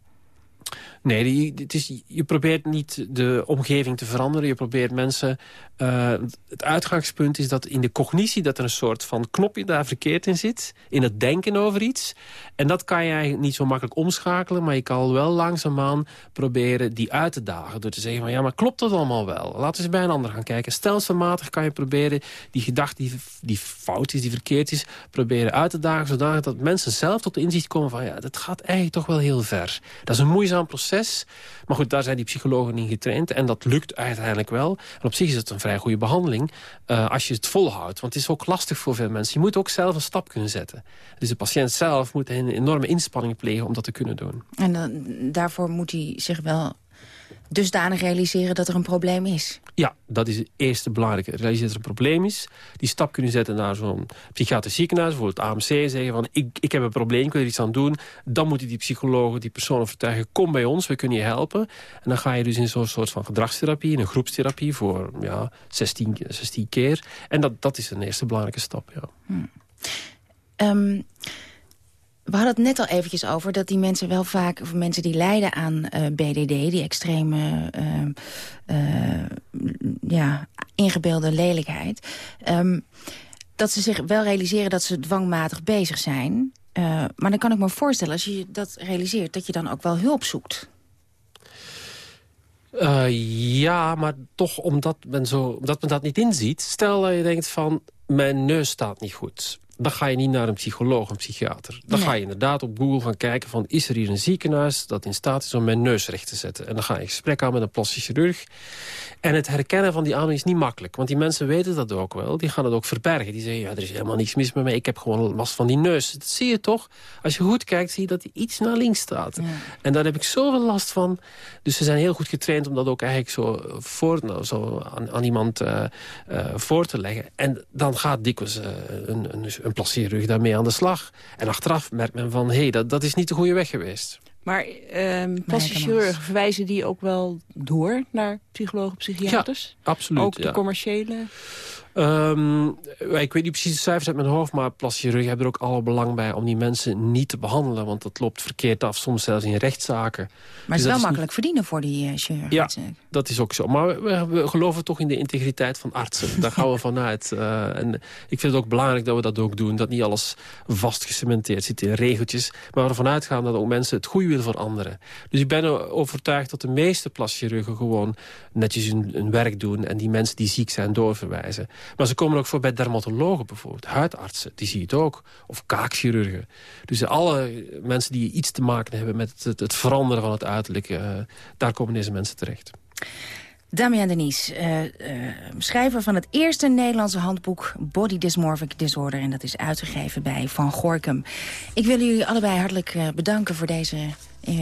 Nee, het is, je probeert niet de omgeving te veranderen. Je probeert mensen... Uh, het uitgangspunt is dat in de cognitie... dat er een soort van knopje daar verkeerd in zit. In het denken over iets. En dat kan je eigenlijk niet zo makkelijk omschakelen. Maar je kan wel langzaamaan proberen die uit te dagen. Door te zeggen van ja, maar klopt dat allemaal wel? Laten we eens bij een ander gaan kijken. Stelselmatig kan je proberen die gedachte die, die fout is, die verkeerd is... proberen uit te dagen zodanig dat mensen zelf tot de inzicht komen van... ja, dat gaat eigenlijk toch wel heel ver. Dat is een moeizaam proces maar goed, daar zijn die psychologen in getraind. En dat lukt uiteindelijk wel. En op zich is het een vrij goede behandeling uh, als je het volhoudt. Want het is ook lastig voor veel mensen. Je moet ook zelf een stap kunnen zetten. Dus de patiënt zelf moet een enorme inspanning plegen om dat te kunnen doen. En dan, daarvoor moet hij zich wel dusdanig realiseren dat er een probleem is. Ja, dat is het eerste belangrijke. Realiseren dat er een probleem is. Die stap kunnen zetten naar zo'n psychiatrisch ziekenhuis, bijvoorbeeld AMC. Zeggen van, ik, ik heb een probleem, ik wil er iets aan doen. Dan moeten die psychologen die persoon overtuigen, kom bij ons, we kunnen je helpen. En dan ga je dus in zo'n soort van gedragstherapie, in een groepstherapie voor ja, 16, 16 keer. En dat, dat is een eerste belangrijke stap, ja. Hmm. Um, we hadden het net al eventjes over dat die mensen wel vaak... of mensen die lijden aan eh, BDD, die extreme uh, uh, ja, ingebeelde lelijkheid... Um, dat ze zich wel realiseren dat ze dwangmatig bezig zijn. maar dan kan ik me voorstellen, als je dat realiseert... dat je dan ook wel hulp zoekt. ja, maar toch omdat men, zo, omdat men dat niet inziet... stel dat je denkt van, mijn neus staat niet goed dan ga je niet naar een psycholoog, een psychiater. Dan ga je inderdaad op Google gaan kijken van... is er hier een ziekenhuis dat in staat is om mijn neus recht te zetten? En dan ga je in gesprek aan met een plastisch chirurg. En het herkennen van die aandoening is niet makkelijk. Want die mensen weten dat ook wel. Die gaan het ook verbergen. Die zeggen, ja, er is helemaal niks mis met mij. Ik heb gewoon last van die neus. Dat zie je toch? Als je goed kijkt, zie je dat hij iets naar links staat. En daar heb ik zoveel last van. Dus ze zijn heel goed getraind om dat ook eigenlijk zo, voor, nou, zo aan, aan iemand uh, uh, voor te leggen. En dan gaat dikwijls uh, een, een, een plastierig daarmee aan de slag. En achteraf merkt men van, hé, hey, dat, dat is niet de goede weg geweest. Maar chirurgen verwijzen die ook wel door naar psychologen, psychiaters? Ja, absoluut. Ook de commerciële? Um, ik weet niet precies de cijfers uit mijn hoofd... maar plastische chirurgen hebben er ook alle belang bij om die mensen niet te behandelen. Want dat loopt verkeerd af, soms zelfs in rechtszaken. Maar het is wel makkelijk verdienen voor die uh, chirurgen. Ja, dat is ook zo. Maar we, geloven toch in de integriteit van artsen. Daar gaan we <laughs> vanuit. Uh, en ik vind het ook belangrijk dat we dat ook doen. Dat niet alles vastgecementeerd zit in regeltjes. Maar we ervan uitgaan dat ook mensen het goede willen voor anderen. Dus ik ben overtuigd dat de meeste plastische chirurgen gewoon netjes hun, hun werk doen... en die mensen die ziek zijn doorverwijzen. Maar ze komen ook voor bij dermatologen bijvoorbeeld. Huidartsen, die zie je het ook. Of kaakchirurgen. Dus alle mensen die iets te maken hebben met het, het veranderen van het uiterlijk... Uh, daar komen deze mensen terecht. Damian Denise, uh, uh, schrijver van het eerste Nederlandse handboek Body Dysmorphic Disorder. En dat is uitgegeven bij Van Gorkum. Ik wil jullie allebei hartelijk bedanken voor deze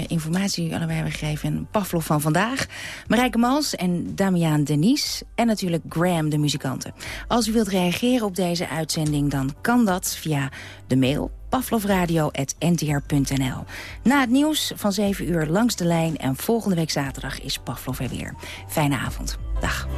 informatie die allebei hebben gegeven. En Pavlov van vandaag, Marijke Mals en Damian Denise. En natuurlijk Graham, de muzikanten. Als u wilt reageren op deze uitzending, dan kan dat via de mail pavlovradio.ntr.nl. Na het nieuws van 7 uur langs de lijn en volgende week zaterdag is Pavlov er weer. Fijne avond. Dag.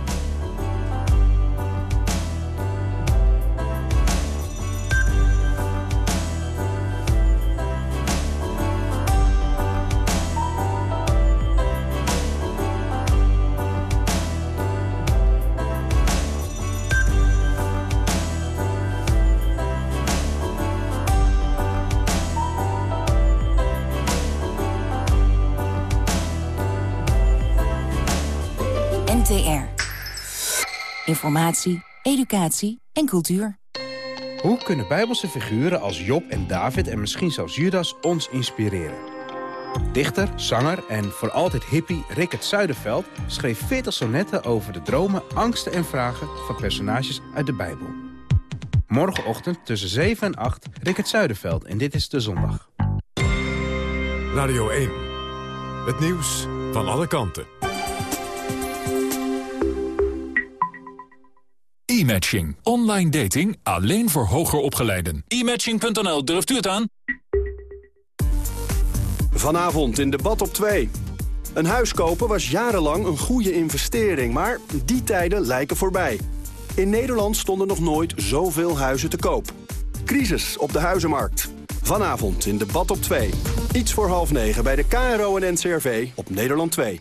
Informatie, educatie en cultuur. Hoe kunnen bijbelse figuren als Job en David en misschien zelfs Judas ons inspireren? Dichter, zanger en voor altijd hippie Rickert Zuiderveld schreef 40 sonnetten over de dromen, angsten en vragen van personages uit de Bijbel. Morgenochtend tussen 7 en 8 Rickert Zuiderveld en dit is de zondag. Radio 1. Het nieuws van alle kanten. E-matching. Online dating alleen voor hoger opgeleiden. E-matching.nl, durft u het aan? Vanavond in debat op 2. Een huis kopen was jarenlang een goede investering, maar die tijden lijken voorbij. In Nederland stonden nog nooit zoveel huizen te koop. Crisis op de huizenmarkt. Vanavond in debat op 2. Iets voor half negen bij de KRO en NCRV op Nederland 2.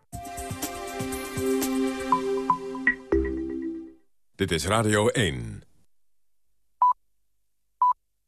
Dit is Radio 1.